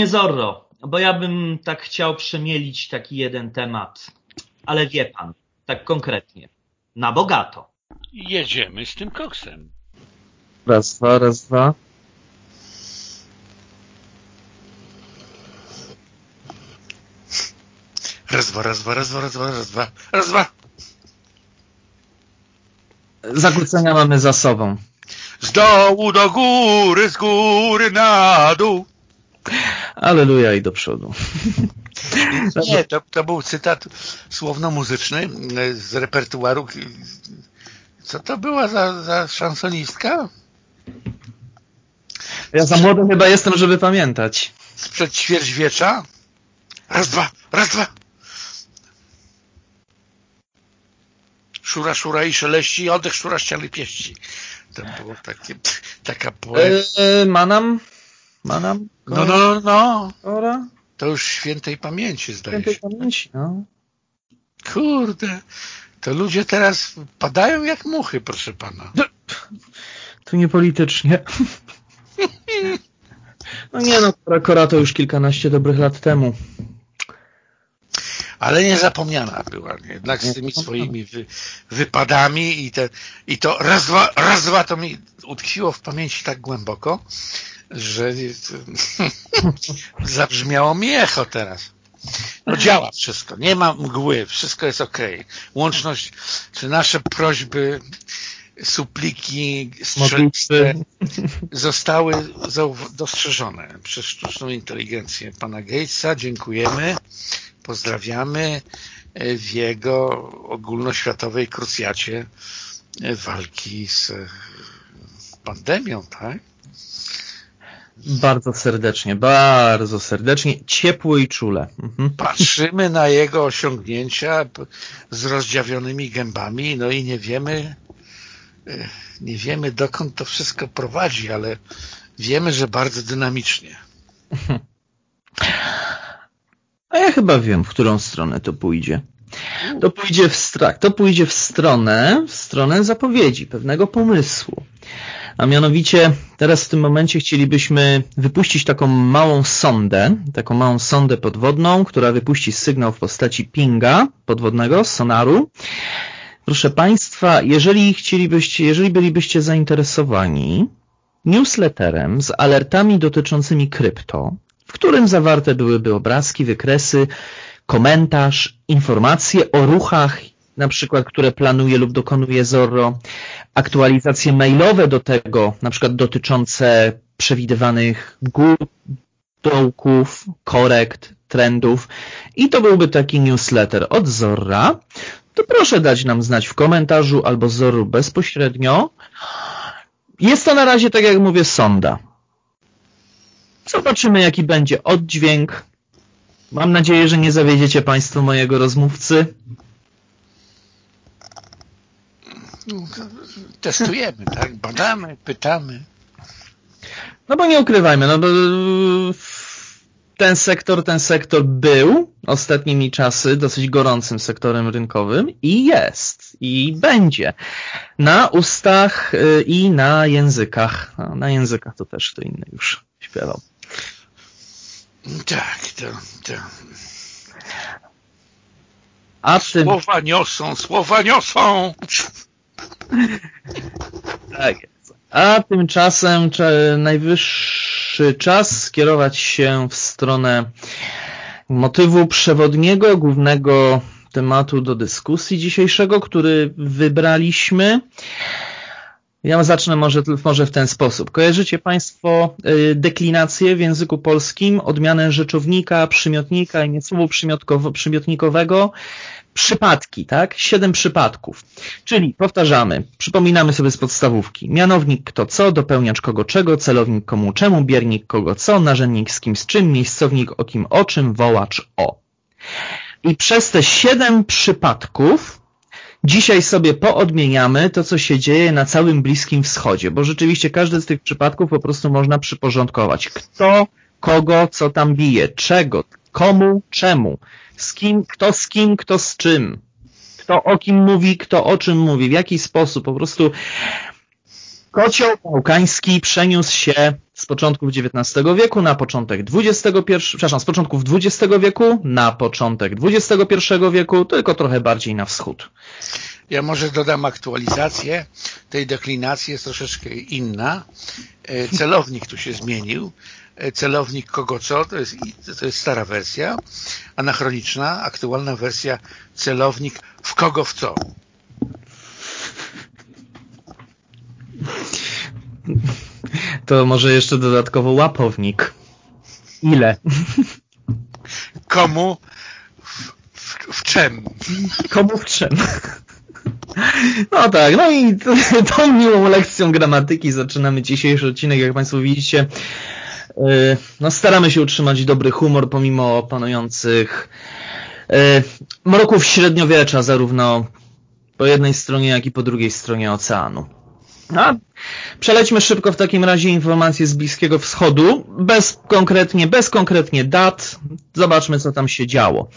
Panie Zorro, bo ja bym tak chciał przemielić taki jeden temat, ale wie pan, tak konkretnie, na bogato. Jedziemy z tym koksem. Raz, dwa, raz, dwa. Raz, dwa, raz, dwa, raz, dwa, raz, dwa, raz, dwa, raz, dwa. Zakłócenia mamy za sobą. Z dołu do góry, z góry na dół. Aleluja i do przodu. Nie, to, to był cytat słowno-muzyczny e, z repertuaru. Co to była za, za szansonista? Ja za młody chyba jestem, żeby pamiętać. Sprzed ćwierćwiecza? Raz, dwa, raz, dwa. Szura, szura i szeleści, oddech szura ściany pieści. To było takie, taka poezja. E, manam? Manam? No, no, no, no. Ora? To już świętej pamięci zdaje Świętej się. pamięci, no. Kurde, to ludzie teraz padają jak muchy, proszę pana. Tu niepolitycznie. No nie no, Kora Kora to już kilkanaście dobrych lat temu. Ale niezapomniana była jednak z tymi swoimi wy, wypadami i, te, i to raz, dwa, raz, dwa to mi utkwiło w pamięci tak głęboko, że zabrzmiało mi echo teraz. No działa wszystko, nie ma mgły, wszystko jest ok. Łączność, czy nasze prośby, supliki, strzeliste zostały dostrzeżone przez sztuczną inteligencję pana Gatesa. Dziękujemy, pozdrawiamy e, w jego ogólnoświatowej krucjacie e, walki z e, pandemią, tak? Bardzo serdecznie, bardzo serdecznie, ciepło i czule. Mhm. Patrzymy na jego osiągnięcia z rozdziawionymi gębami, no i nie wiemy, e, nie wiemy dokąd to wszystko prowadzi, ale wiemy, że bardzo dynamicznie. A ja chyba wiem, w którą stronę to pójdzie. To pójdzie w strach, to pójdzie w stronę, w stronę zapowiedzi, pewnego pomysłu. A mianowicie teraz w tym momencie chcielibyśmy wypuścić taką małą sondę, taką małą sondę podwodną, która wypuści sygnał w postaci pinga podwodnego, sonaru. Proszę Państwa, jeżeli chcielibyście, jeżeli bylibyście zainteresowani newsletterem z alertami dotyczącymi krypto, w którym zawarte byłyby obrazki, wykresy, komentarz, informacje o ruchach, na przykład, które planuje lub dokonuje Zorro, aktualizacje mailowe do tego, na przykład dotyczące przewidywanych gór, dołków, korekt, trendów i to byłby taki newsletter od Zorra, to proszę dać nam znać w komentarzu albo Zorru bezpośrednio. Jest to na razie, tak jak mówię, sonda. Zobaczymy, jaki będzie oddźwięk. Mam nadzieję, że nie zawiedziecie Państwo mojego rozmówcy. Testujemy, tak? Badamy, pytamy. No bo nie ukrywajmy, no bo ten sektor, ten sektor był ostatnimi czasy dosyć gorącym sektorem rynkowym i jest, i będzie. Na ustach y, i na językach. No, na językach to też kto inny już śpiewał. Tak, to, to. A tym, Słowa niosą, słowa niosą. Tak jest. A tymczasem najwyższy czas skierować się w stronę motywu przewodniego, głównego tematu do dyskusji dzisiejszego, który wybraliśmy. Ja zacznę może, może w ten sposób. Kojarzycie Państwo y, deklinację w języku polskim, odmianę rzeczownika, przymiotnika i słowu przymiotnikowego, przypadki, tak? Siedem przypadków. Czyli powtarzamy, przypominamy sobie z podstawówki. Mianownik kto co, dopełniacz kogo czego, celownik komu czemu, biernik kogo co, narzędnik z kim z czym, miejscownik o kim o czym, wołacz o. I przez te siedem przypadków dzisiaj sobie poodmieniamy to, co się dzieje na całym Bliskim Wschodzie, bo rzeczywiście każdy z tych przypadków po prostu można przyporządkować. Kto, kogo, co tam bije, czego, komu, czemu, z kim, kto z kim, kto z czym, kto o kim mówi, kto o czym mówi, w jaki sposób, po prostu kocioł bałkański przeniósł się z początków XIX wieku na początek XXI, przepraszam, z początków XX wieku na początek XXI wieku, tylko trochę bardziej na wschód. Ja może dodam aktualizację tej deklinacji, jest troszeczkę inna. E, celownik tu się zmienił. Celownik kogo co, to jest, to jest stara wersja, anachroniczna, aktualna wersja celownik w kogo w co. To może jeszcze dodatkowo łapownik. Ile? Komu w, w, w czym? Komu w czym? No tak, no i tą miłą lekcją gramatyki zaczynamy dzisiejszy odcinek, jak Państwo widzicie. Y, no staramy się utrzymać dobry humor pomimo panujących y, mroków średniowiecza zarówno po jednej stronie, jak i po drugiej stronie oceanu. No, przelećmy szybko w takim razie informacje z Bliskiego Wschodu, bez konkretnie, bez konkretnie dat. Zobaczmy, co tam się działo.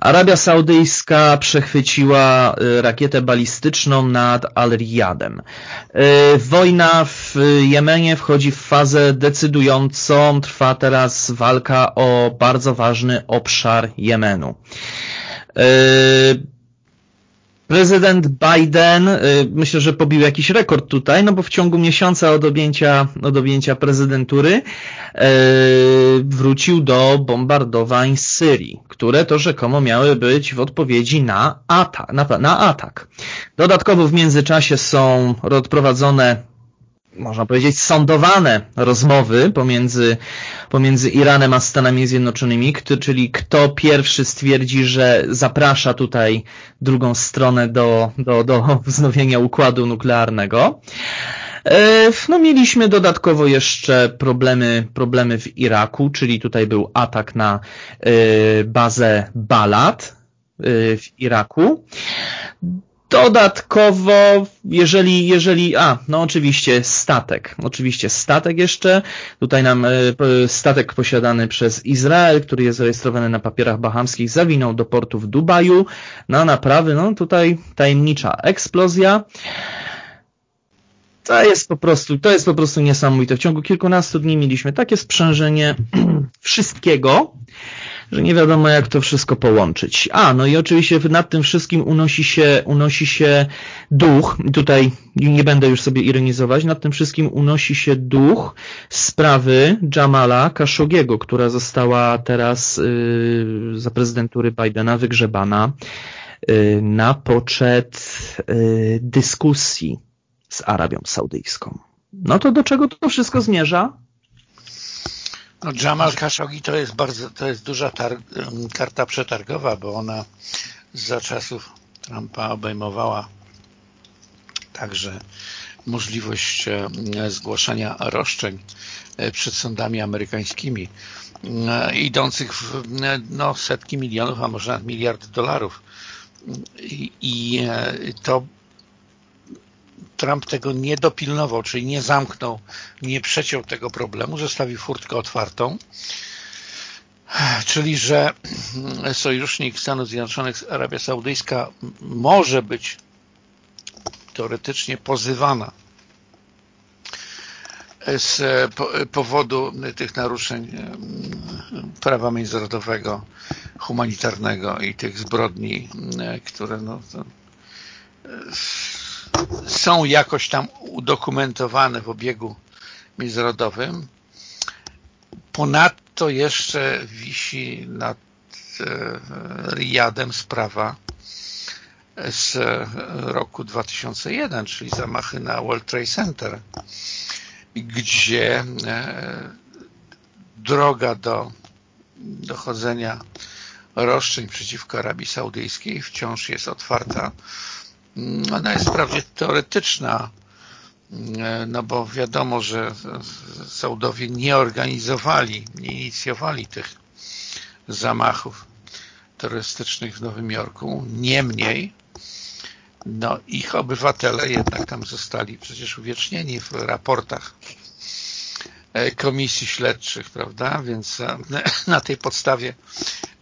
Arabia Saudyjska przechwyciła y, rakietę balistyczną nad Al-Riyadem. Y, wojna w Jemenie wchodzi w fazę decydującą. Trwa teraz walka o bardzo ważny obszar Jemenu. Y, Prezydent Biden, y, myślę, że pobił jakiś rekord tutaj, no bo w ciągu miesiąca od objęcia, od objęcia prezydentury yy, wrócił do bombardowań Syrii, które to rzekomo miały być w odpowiedzi na atak. Na, na atak. Dodatkowo w międzyczasie są odprowadzone można powiedzieć, sądowane rozmowy pomiędzy, pomiędzy Iranem a Stanami Zjednoczonymi, kto, czyli kto pierwszy stwierdzi, że zaprasza tutaj drugą stronę do, do, do wznowienia układu nuklearnego. E, no mieliśmy dodatkowo jeszcze problemy, problemy w Iraku, czyli tutaj był atak na e, bazę Balad e, w Iraku. Dodatkowo, jeżeli, jeżeli, a, no oczywiście statek, oczywiście statek jeszcze, tutaj nam e, statek posiadany przez Izrael, który jest zarejestrowany na papierach bahamskich, zawinął do portu w Dubaju na naprawy, no tutaj tajemnicza eksplozja. To jest po prostu, to jest po prostu niesamowite. W ciągu kilkunastu dni mieliśmy takie sprzężenie wszystkiego, że nie wiadomo jak to wszystko połączyć. A, no i oczywiście nad tym wszystkim unosi się, unosi się duch, tutaj nie będę już sobie ironizować, nad tym wszystkim unosi się duch sprawy Jamala Khashoggiego, która została teraz yy, za prezydentury Bidena wygrzebana yy, na poczet yy, dyskusji z Arabią Saudyjską. No to do czego to wszystko zmierza? No, Jamal Khashoggi to jest bardzo, to jest duża karta przetargowa, bo ona za czasów Trumpa obejmowała także możliwość e, zgłaszania roszczeń e, przed sądami amerykańskimi e, idących w no, setki milionów, a może nawet miliard dolarów. I, i to Trump tego nie dopilnował, czyli nie zamknął, nie przeciął tego problemu, zostawił furtkę otwartą, czyli że sojusznik Stanów Zjednoczonych, Arabia Saudyjska może być teoretycznie pozywana z powodu tych naruszeń prawa międzynarodowego, humanitarnego i tych zbrodni, które no, są jakoś tam udokumentowane w obiegu międzynarodowym. Ponadto jeszcze wisi nad e, Riyadem sprawa z roku 2001, czyli zamachy na World Trade Center, gdzie e, droga do dochodzenia roszczeń przeciwko Arabii Saudyjskiej wciąż jest otwarta ona jest wprawdzie teoretyczna, mm, no bo wiadomo, że Saudowie nie organizowali, nie inicjowali tych zamachów terrorystycznych w Nowym Jorku. Niemniej, no ich obywatele jednak tam zostali przecież uwiecznieni w raportach e, komisji śledczych, prawda? Więc e, na tej podstawie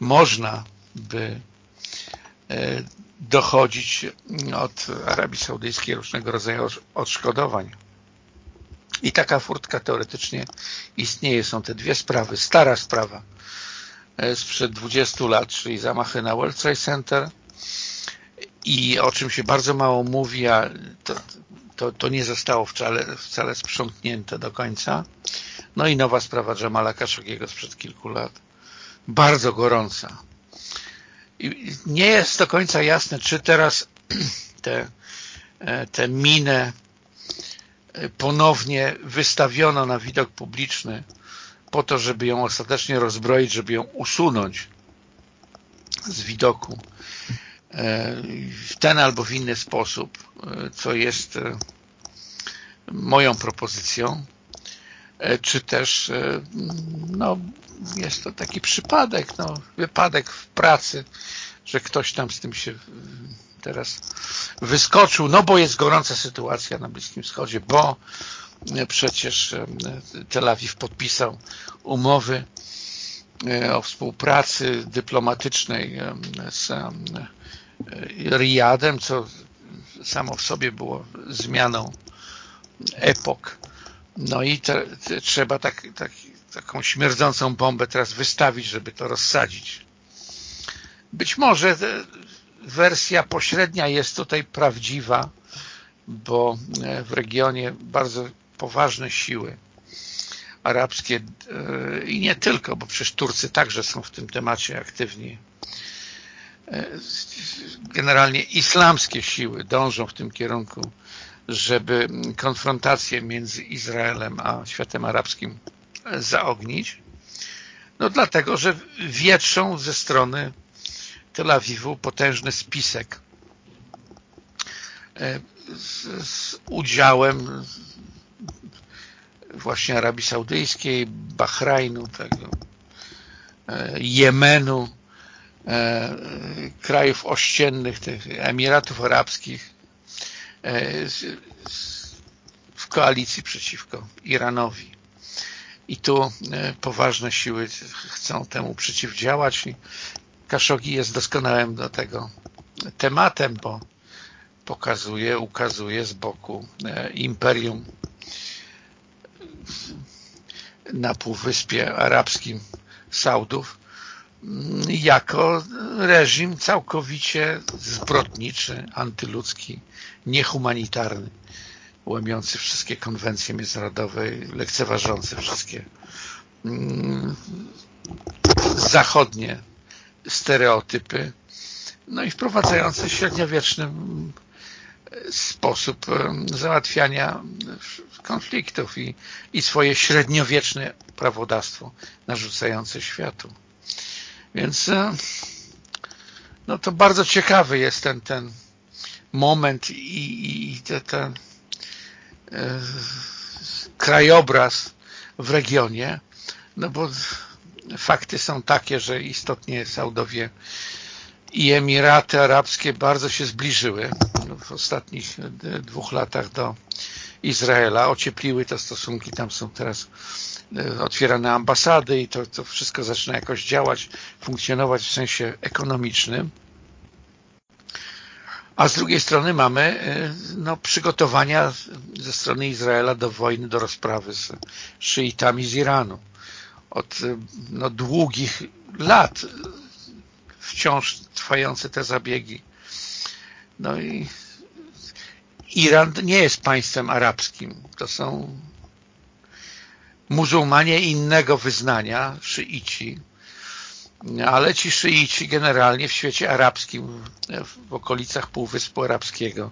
można by e, dochodzić od Arabii Saudyjskiej różnego rodzaju odszkodowań. I taka furtka teoretycznie istnieje. Są te dwie sprawy. Stara sprawa sprzed 20 lat, czyli zamachy na World Trade Center i o czym się bardzo mało mówi, a to, to, to nie zostało wcale, wcale sprzątnięte do końca. No i nowa sprawa Jamala Khashoggiego sprzed kilku lat. Bardzo gorąca. Nie jest do końca jasne, czy teraz te, te minę ponownie wystawiono na widok publiczny po to, żeby ją ostatecznie rozbroić, żeby ją usunąć z widoku w ten albo w inny sposób, co jest moją propozycją, czy też no, jest to taki przypadek, no, wypadek w pracy, że ktoś tam z tym się teraz wyskoczył, no bo jest gorąca sytuacja na Bliskim Wschodzie, bo przecież Tel Awiw podpisał umowy o współpracy dyplomatycznej z Riyadem, co samo w sobie było zmianą epok. No i te, te, trzeba tak, tak, taką śmierdzącą bombę teraz wystawić, żeby to rozsadzić. Być może wersja pośrednia jest tutaj prawdziwa, bo w regionie bardzo poważne siły arabskie i nie tylko, bo przecież Turcy także są w tym temacie aktywni. Generalnie islamskie siły dążą w tym kierunku, żeby konfrontację między Izraelem a światem arabskim zaognić. No dlatego, że wietrzą ze strony Tel Awiwu potężny spisek z, z udziałem właśnie Arabii Saudyjskiej, Bahrajnu, tego, Jemenu, krajów ościennych, tych Emiratów Arabskich w koalicji przeciwko Iranowi. I tu poważne siły chcą temu przeciwdziałać i Khashoggi jest doskonałym do tego tematem, bo pokazuje, ukazuje z boku imperium na Półwyspie Arabskim Saudów jako reżim całkowicie zbrodniczy, antyludzki, niehumanitarny, łamiący wszystkie konwencje międzynarodowe, lekceważący wszystkie zachodnie stereotypy, no i wprowadzający średniowieczny sposób załatwiania konfliktów i, i swoje średniowieczne prawodawstwo narzucające światu. Więc no to bardzo ciekawy jest ten, ten moment i, i ten, ten e, krajobraz w regionie, no bo fakty są takie, że istotnie Saudowie i Emiraty Arabskie bardzo się zbliżyły w ostatnich dwóch latach do Izraela, ociepliły te stosunki, tam są teraz e, otwierane ambasady i to, to wszystko zaczyna jakoś działać, funkcjonować w sensie ekonomicznym. A z drugiej strony mamy e, no, przygotowania ze strony Izraela do wojny, do rozprawy z szyitami z Iranu. Od e, no, długich lat wciąż trwające te zabiegi. No i Iran nie jest państwem arabskim. To są muzułmanie innego wyznania, szyici, ale ci szyici generalnie w świecie arabskim, w okolicach Półwyspu Arabskiego,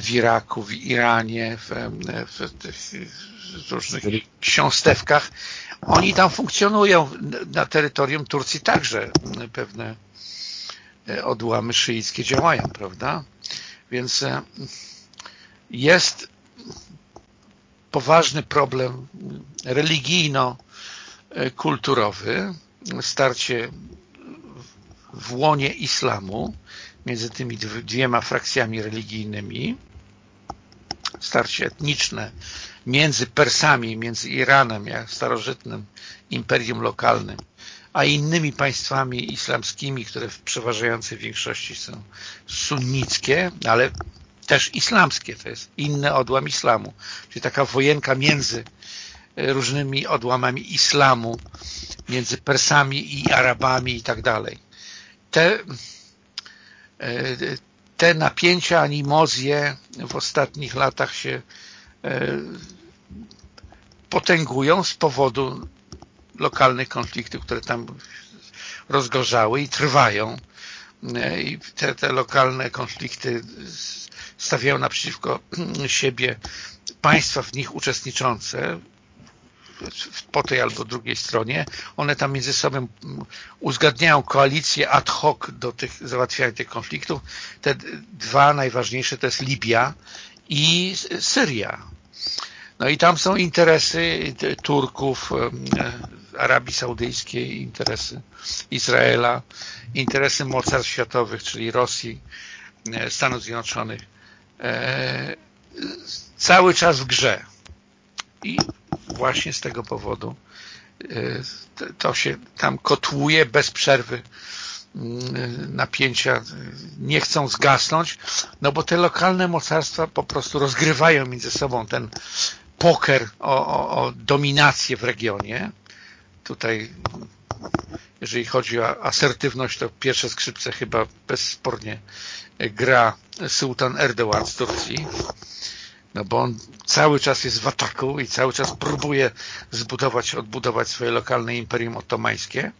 w Iraku, w Iranie, w, w, w różnych ksiąstewkach, oni tam funkcjonują na terytorium Turcji także pewne odłamy szyickie działają, prawda? Więc jest poważny problem religijno-kulturowy, starcie w łonie islamu między tymi dwiema frakcjami religijnymi, starcie etniczne między Persami, między Iranem, jak starożytnym imperium lokalnym, a innymi państwami islamskimi, które w przeważającej większości są sunnickie, ale też islamskie, to jest inny odłam islamu, czyli taka wojenka między różnymi odłamami islamu, między Persami i Arabami i tak dalej. Te, te napięcia, animozje w ostatnich latach się potęgują z powodu lokalnych konfliktów, które tam rozgorzały i trwają. I te, te lokalne konflikty stawiają naprzeciwko siebie państwa w nich uczestniczące po tej albo drugiej stronie. One tam między sobą uzgadniają koalicję ad hoc do tych załatwiania tych konfliktów. Te dwa najważniejsze to jest Libia i Syria. No i tam są interesy Turków, Arabii Saudyjskiej, interesy Izraela, interesy mocarstw światowych, czyli Rosji, Stanów Zjednoczonych. Cały czas w grze. I właśnie z tego powodu to się tam kotłuje bez przerwy napięcia nie chcą zgasnąć, no bo te lokalne mocarstwa po prostu rozgrywają między sobą ten poker o, o, o dominację w regionie. Tutaj jeżeli chodzi o asertywność, to pierwsze skrzypce chyba bezspornie gra sułtan Erdogan z Turcji, no bo on cały czas jest w ataku i cały czas próbuje zbudować, odbudować swoje lokalne imperium otomańskie,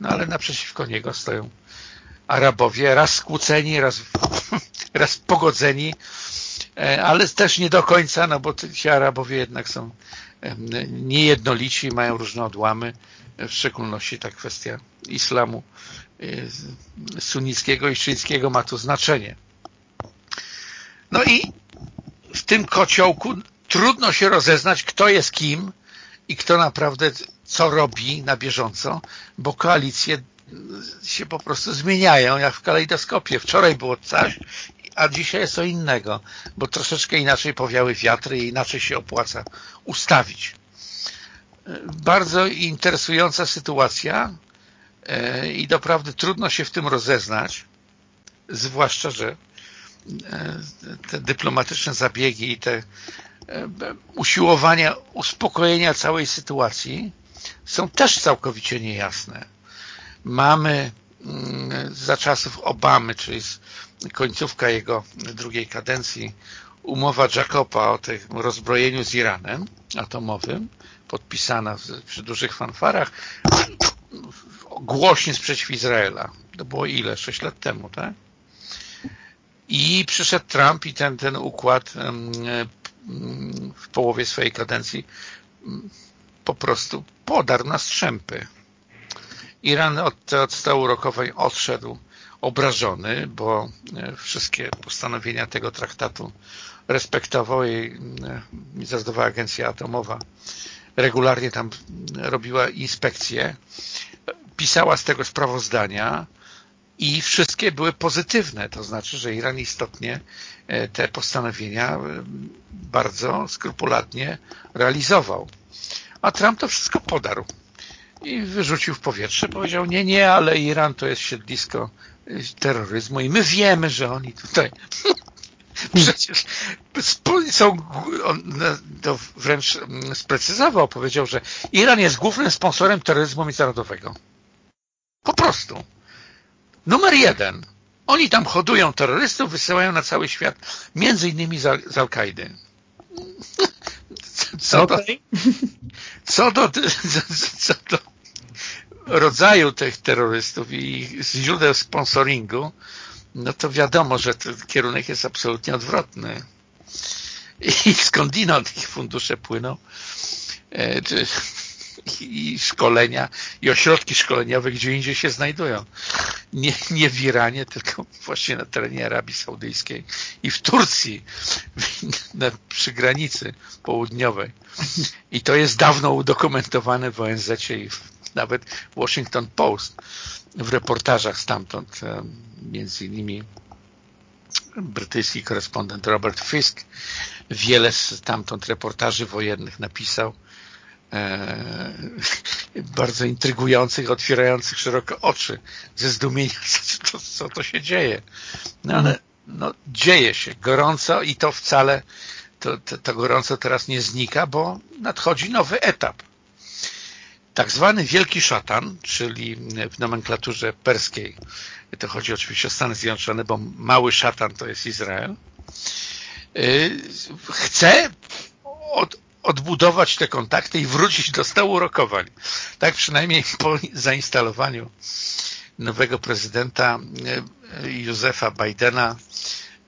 no ale naprzeciwko niego stoją Arabowie, raz skłóceni, raz, raz pogodzeni, ale też nie do końca, no bo ci Arabowie jednak są niejednolici, mają różne odłamy, w szczególności ta kwestia islamu e, sunnickiego i szyickiego ma tu znaczenie. No i w tym kociołku trudno się rozeznać, kto jest kim i kto naprawdę co robi na bieżąco, bo koalicje się po prostu zmieniają, jak w kalejdoskopie. Wczoraj było coś, a dzisiaj jest co innego, bo troszeczkę inaczej powiały wiatry i inaczej się opłaca ustawić. Bardzo interesująca sytuacja e, i doprawdy trudno się w tym rozeznać, zwłaszcza, że e, te dyplomatyczne zabiegi i te e, usiłowania uspokojenia całej sytuacji są też całkowicie niejasne. Mamy mm, za czasów Obamy, czyli końcówka jego drugiej kadencji, umowa Jacoba o tym rozbrojeniu z Iranem atomowym, podpisana przy dużych fanfarach, głośny sprzeciw Izraela. To było ile? Sześć lat temu, tak? I przyszedł Trump i ten, ten układ w połowie swojej kadencji po prostu podarł na strzępy. Iran od, od stołu rokowej odszedł obrażony, bo e, wszystkie postanowienia tego traktatu respektował i e, Międzynarodowa Agencja Atomowa regularnie tam robiła inspekcje, pisała z tego sprawozdania i wszystkie były pozytywne, to znaczy, że Iran istotnie e, te postanowienia bardzo skrupulatnie realizował. A Trump to wszystko podarł i wyrzucił w powietrze. Powiedział, nie, nie, ale Iran to jest siedlisko terroryzmu i my wiemy, że oni tutaj przecież są, on to wręcz mm, sprecyzował, powiedział, że Iran jest głównym sponsorem terroryzmu międzynarodowego. Po prostu. Numer jeden. Oni tam hodują terrorystów, wysyłają na cały świat, między innymi z, z Al-Kaidy. Co, okay. do, co, do, co do rodzaju tych terrorystów i źródeł sponsoringu, no to wiadomo, że ten kierunek jest absolutnie odwrotny. I skądinąd ich fundusze płyną, e, i szkolenia, i ośrodki szkoleniowe, gdzie indziej się znajdują. Nie, nie w Iranie, tylko właśnie na terenie Arabii Saudyjskiej i w Turcji, na, przy granicy południowej. I to jest dawno udokumentowane w ONZ i w, nawet Washington Post w reportażach stamtąd, e, między innymi brytyjski korespondent Robert Fisk wiele stamtąd reportaży wojennych napisał e, bardzo intrygujących, otwierających szeroko oczy ze zdumienia, co, co to się dzieje. No ale no, dzieje się gorąco i to wcale to, to, to gorąco teraz nie znika, bo nadchodzi nowy etap. Tak zwany Wielki Szatan, czyli w nomenklaturze perskiej, to chodzi oczywiście o Stany Zjednoczone, bo mały szatan to jest Izrael, y, chce od, odbudować te kontakty i wrócić do stołu rokowań. Tak przynajmniej po zainstalowaniu nowego prezydenta y, Józefa Bidena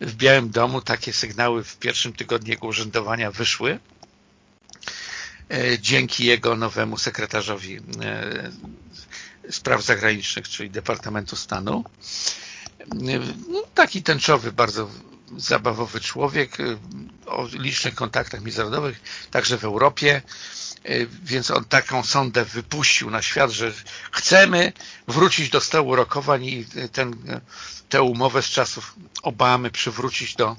w Białym Domu takie sygnały w pierwszym tygodniu jego urzędowania wyszły dzięki jego nowemu sekretarzowi Spraw Zagranicznych, czyli Departamentu Stanu. No, taki tęczowy, bardzo zabawowy człowiek o licznych kontaktach międzynarodowych, także w Europie, więc on taką sondę wypuścił na świat, że chcemy wrócić do stołu rokowań i ten, tę umowę z czasów Obamy przywrócić do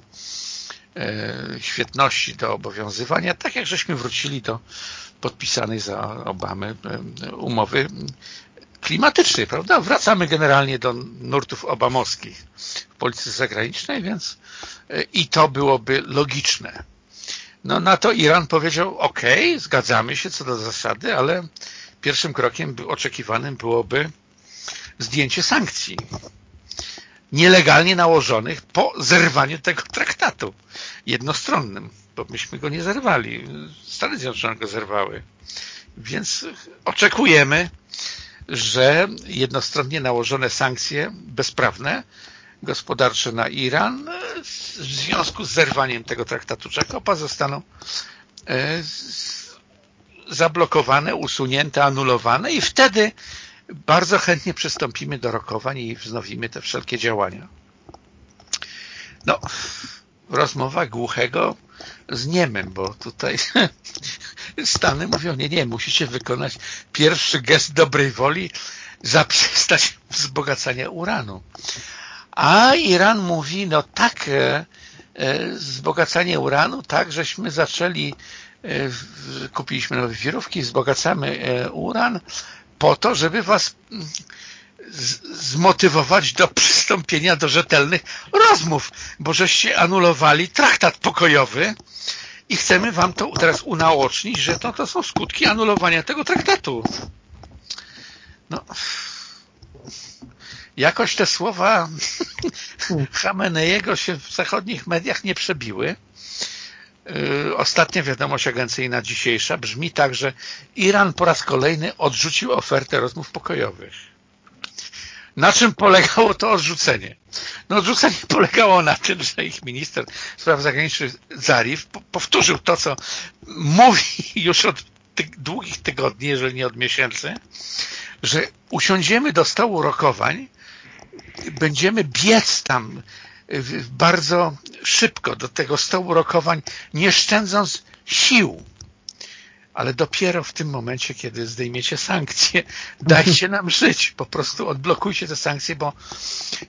świetności, do obowiązywania, tak jak żeśmy wrócili do podpisanej za Obamy umowy klimatycznej, prawda? Wracamy generalnie do nurtów obamowskich w polityce zagranicznej, więc e, i to byłoby logiczne. No na to Iran powiedział, ok, zgadzamy się co do zasady, ale pierwszym krokiem oczekiwanym byłoby zdjęcie sankcji nielegalnie nałożonych po zerwaniu tego traktatu jednostronnym, bo myśmy go nie zerwali. Stany Zjednoczone go zerwały. Więc oczekujemy że jednostronnie nałożone sankcje bezprawne gospodarcze na Iran w związku z zerwaniem tego traktatu Czakopa zostaną e, zablokowane, usunięte, anulowane i wtedy bardzo chętnie przystąpimy do rokowań i wznowimy te wszelkie działania. No, rozmowa głuchego z niemem, bo tutaj Stany mówią, nie, nie, musicie wykonać pierwszy gest dobrej woli, zaprzestać wzbogacania uranu. A Iran mówi, no tak, e, e, wzbogacanie uranu, tak, żeśmy zaczęli, e, kupiliśmy nowe wirówki, wzbogacamy uran po to, żeby was mm, zmotywować do przystąpienia do rzetelnych rozmów, bo żeście anulowali traktat pokojowy, i chcemy wam to teraz unaocznić, że to, to są skutki anulowania tego traktatu. No, jakoś te słowa Hameneiego się w zachodnich mediach nie przebiły. Y, ostatnia wiadomość agencyjna dzisiejsza brzmi tak, że Iran po raz kolejny odrzucił ofertę rozmów pokojowych. Na czym polegało to odrzucenie? No odrzucenie polegało na tym, że ich minister spraw zagranicznych Zarif powtórzył to, co mówi już od ty długich tygodni, jeżeli nie od miesięcy, że usiądziemy do stołu rokowań, będziemy biec tam bardzo szybko do tego stołu rokowań, nie szczędząc sił ale dopiero w tym momencie, kiedy zdejmiecie sankcje, dajcie nam żyć. Po prostu odblokujcie te sankcje, bo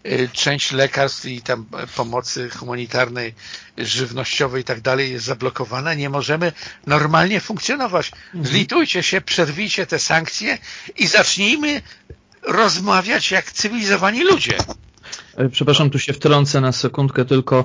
y, część lekarstw i tam pomocy humanitarnej, żywnościowej i tak dalej jest zablokowana. Nie możemy normalnie funkcjonować. Mhm. Zlitujcie się, przerwijcie te sankcje i zacznijmy rozmawiać jak cywilizowani ludzie. E, przepraszam, tu się wtrącę na sekundkę tylko. E,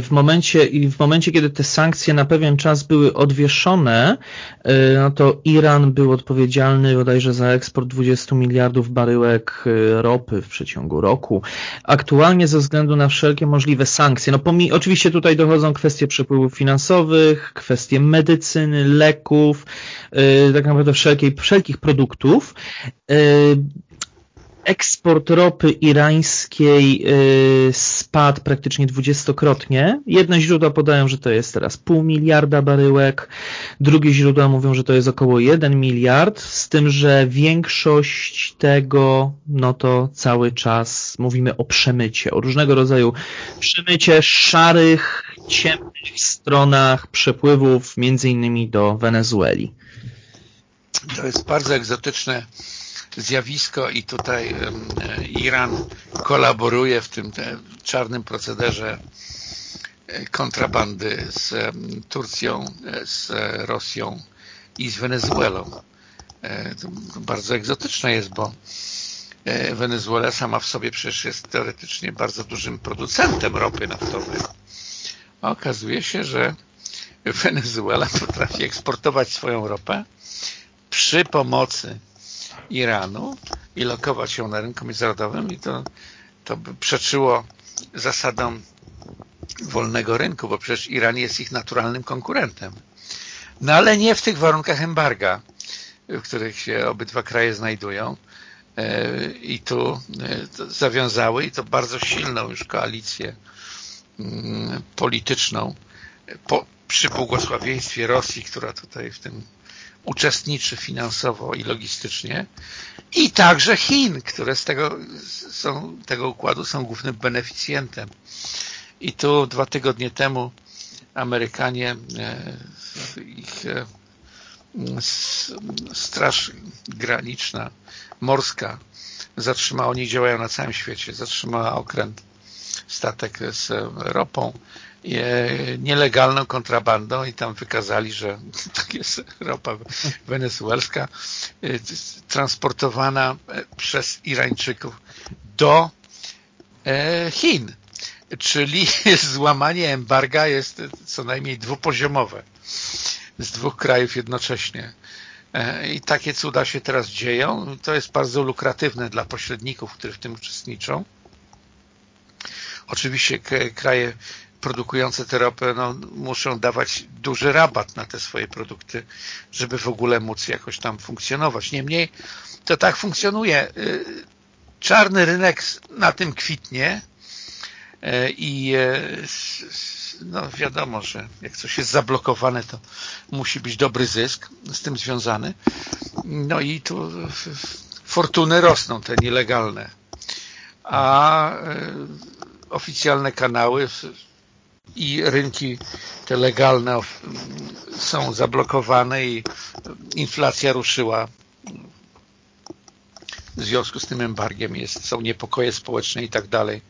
w momencie, w momencie, kiedy te sankcje na pewien czas były odwieszone, e, no to Iran był odpowiedzialny bodajże za eksport 20 miliardów baryłek ropy w przeciągu roku. Aktualnie ze względu na wszelkie możliwe sankcje, no pomi oczywiście tutaj dochodzą kwestie przepływów finansowych, kwestie medycyny, leków, tak naprawdę wszelkiej, wszelkich produktów, eksport ropy irańskiej y, spadł praktycznie dwudziestokrotnie. Jedne źródła podają, że to jest teraz pół miliarda baryłek, drugie źródła mówią, że to jest około jeden miliard, z tym, że większość tego, no to cały czas mówimy o przemycie, o różnego rodzaju przemycie szarych, ciemnych stronach przepływów, między innymi do Wenezueli. To jest bardzo egzotyczne zjawisko i tutaj Iran kolaboruje w tym czarnym procederze e, kontrabandy z Turcją, e, z Rosją i z Wenezuelą. E, to bardzo egzotyczne jest, bo Wenezuela sama w sobie przecież jest teoretycznie bardzo dużym producentem ropy naftowej. A okazuje się, że Wenezuela potrafi eksportować swoją ropę przy pomocy Iranu i lokować ją na rynku międzynarodowym i to, to by przeczyło zasadom wolnego rynku, bo przecież Iran jest ich naturalnym konkurentem. No ale nie w tych warunkach embarga, w których się obydwa kraje znajdują e, i tu e, zawiązały i to bardzo silną już koalicję mm, polityczną po, przy błogosławieństwie Rosji, która tutaj w tym uczestniczy finansowo i logistycznie i także Chin, które z tego, są, tego układu są głównym beneficjentem. I tu dwa tygodnie temu Amerykanie, e, ich e, Straż Graniczna Morska zatrzymała, oni działają na całym świecie, zatrzymała okręt statek z ropą nielegalną kontrabandą i tam wykazali, że to jest ropa wenezuelska y, transportowana e, przez Irańczyków do e, Chin. Czyli złamanie embarga jest co najmniej dwupoziomowe z dwóch krajów jednocześnie. E, I takie cuda się teraz dzieją. To jest bardzo lukratywne dla pośredników, którzy w tym uczestniczą. Oczywiście kraje produkujące tę ropę no, muszą dawać duży rabat na te swoje produkty, żeby w ogóle móc jakoś tam funkcjonować. Niemniej to tak funkcjonuje. Y, czarny rynek na tym kwitnie y, i y, no wiadomo, że jak coś jest zablokowane, to musi być dobry zysk z tym związany. No i tu fortuny rosną, te nielegalne. A oficjalne kanały i rynki te legalne są zablokowane i inflacja ruszyła w związku z tym embargiem jest, są niepokoje społeczne i tak dalej.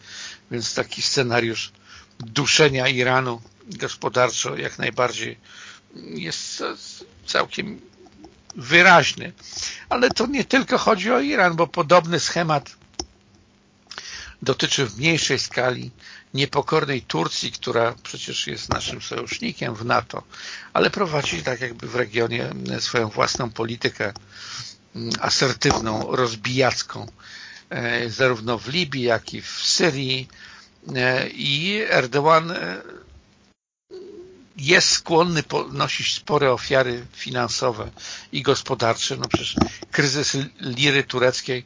Więc taki scenariusz duszenia Iranu gospodarczo jak najbardziej jest całkiem wyraźny. Ale to nie tylko chodzi o Iran, bo podobny schemat dotyczy w mniejszej skali niepokornej Turcji, która przecież jest naszym sojusznikiem w NATO, ale prowadzi tak jakby w regionie swoją własną politykę mm, asertywną, rozbijacką, e, zarówno w Libii, jak i w Syrii e, i Erdogan e, jest skłonny ponosić spore ofiary finansowe i gospodarcze. No przecież kryzys liry tureckiej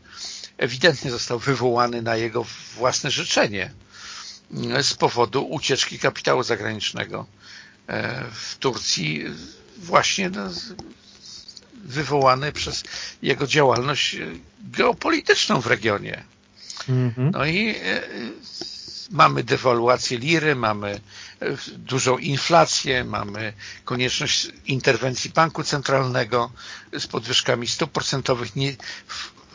ewidentnie został wywołany na jego własne życzenie z powodu ucieczki kapitału zagranicznego e, w Turcji właśnie wywołane przez jego działalność geopolityczną w regionie. Mhm. No i e, mamy dewaluację liry, mamy e, dużą inflację, mamy konieczność interwencji banku centralnego z podwyżkami stóp procentowych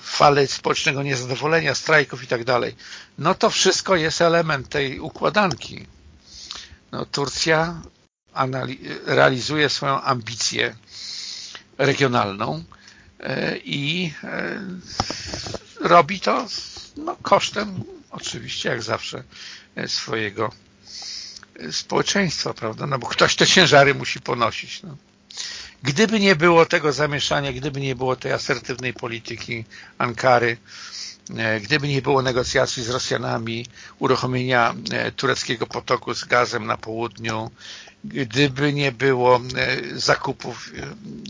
fale społecznego niezadowolenia, strajków i tak dalej. No to wszystko jest element tej układanki. No, Turcja realizuje swoją ambicję regionalną e, i e, robi to no, kosztem oczywiście jak zawsze e, swojego społeczeństwa, prawda? No bo ktoś te ciężary musi ponosić. No. Gdyby nie było tego zamieszania, gdyby nie było tej asertywnej polityki Ankary, e, gdyby nie było negocjacji z Rosjanami, uruchomienia e, tureckiego potoku z gazem na południu, gdyby nie było e, zakupów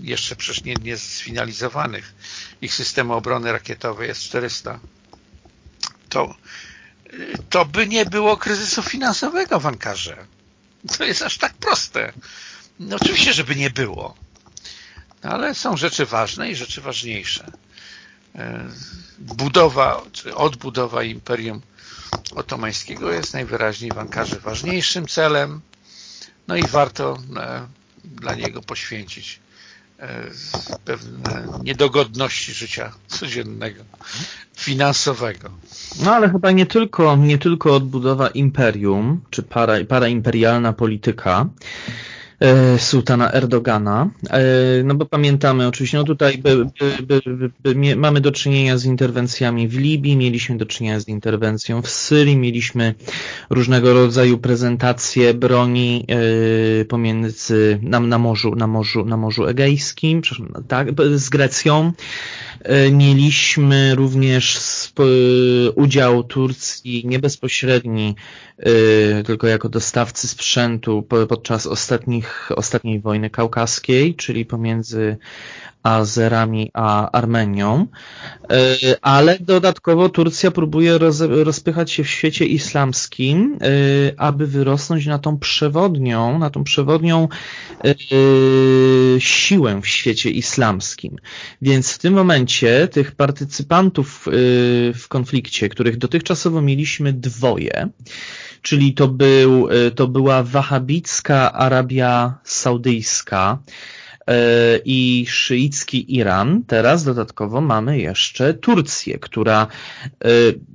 jeszcze przecież nie, nie sfinalizowanych ich systemu obrony rakietowej S-400, to, to by nie było kryzysu finansowego w Ankarze. To jest aż tak proste. No oczywiście, żeby nie było ale są rzeczy ważne i rzeczy ważniejsze. E, budowa, czy odbudowa Imperium Otomańskiego jest najwyraźniej w Ankarze ważniejszym celem, no i warto e, dla niego poświęcić e, pewne niedogodności życia codziennego, finansowego. No ale chyba nie tylko, nie tylko odbudowa imperium, czy para, paraimperialna polityka, E, sułtana Erdogana. E, no bo pamiętamy oczywiście, no tutaj by, by, by, mamy do czynienia z interwencjami w Libii, mieliśmy do czynienia z interwencją w Syrii, mieliśmy różnego rodzaju prezentacje broni e, pomiędzy na, na, morzu, na, morzu, na Morzu Egejskim, tak, z Grecją. Mieliśmy również udział Turcji nie bezpośredni, tylko jako dostawcy sprzętu podczas ostatnich ostatniej wojny kaukaskiej, czyli pomiędzy Azerami a Armenią, e, ale dodatkowo Turcja próbuje roz, rozpychać się w świecie islamskim, e, aby wyrosnąć na tą przewodnią, na tą przewodnią e, siłę w świecie islamskim. Więc w tym momencie tych partycypantów w konflikcie, których dotychczasowo mieliśmy dwoje, czyli to, był, to była wahabicka Arabia Saudyjska, i szyicki Iran. Teraz dodatkowo mamy jeszcze Turcję, która e,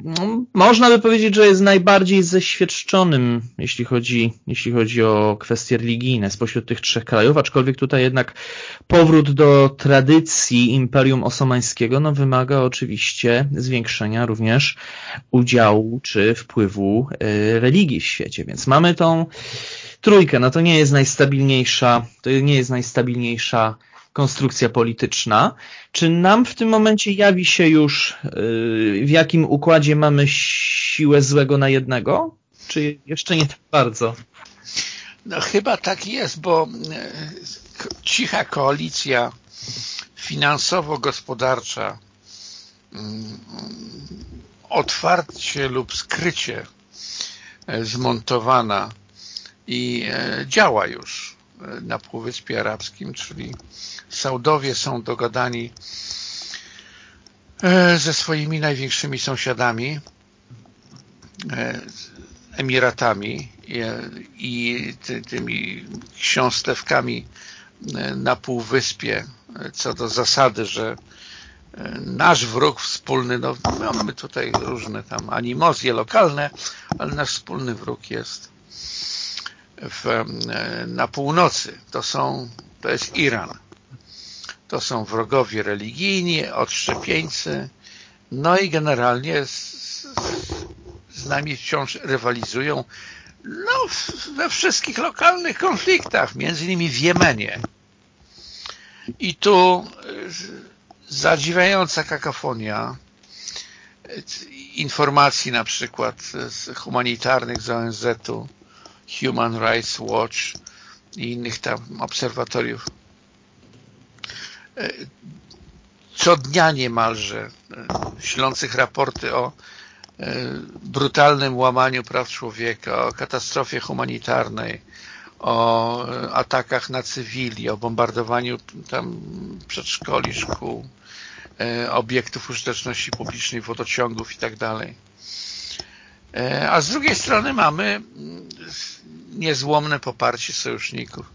no, można by powiedzieć, że jest najbardziej zeświadczonym, jeśli chodzi, jeśli chodzi o kwestie religijne spośród tych trzech krajów, aczkolwiek tutaj jednak powrót do tradycji Imperium Osmańskiego no, wymaga oczywiście zwiększenia również udziału czy wpływu e, religii w świecie. Więc mamy tą trójkę, no to nie jest najstabilniejsza, to nie jest najstabilniejsza konstrukcja polityczna. Czy nam w tym momencie jawi się już, yy, w jakim układzie mamy siłę złego na jednego? Czy jeszcze nie tak bardzo? No chyba tak jest, bo e, cicha koalicja finansowo-gospodarcza mm, otwarcie lub skrycie zmontowana i e, działa już e, na Półwyspie Arabskim, czyli Saudowie są dogadani e, ze swoimi największymi sąsiadami, Emiratami i tymi ksiąstewkami na Półwyspie co do zasady, że nasz wróg wspólny, no mamy tutaj różne tam animozje lokalne, ale nasz wspólny wróg jest w, na północy. To, są, to jest Iran. To są wrogowie religijni, odszczepieńcy, no i generalnie z, z nami wciąż rywalizują no, we wszystkich lokalnych konfliktach, między innymi w Jemenie. I tu zadziwiająca kakofonia informacji na przykład z humanitarnych z ONZ-u, Human Rights Watch i innych tam obserwatoriów. E, co dnia niemalże e, ślących raporty o e, brutalnym łamaniu praw człowieka, o katastrofie humanitarnej, o atakach na cywili, o bombardowaniu tam przedszkoli, szkół, obiektów użyteczności publicznej, wodociągów i tak. A z drugiej strony mamy mm, niezłomne poparcie sojuszników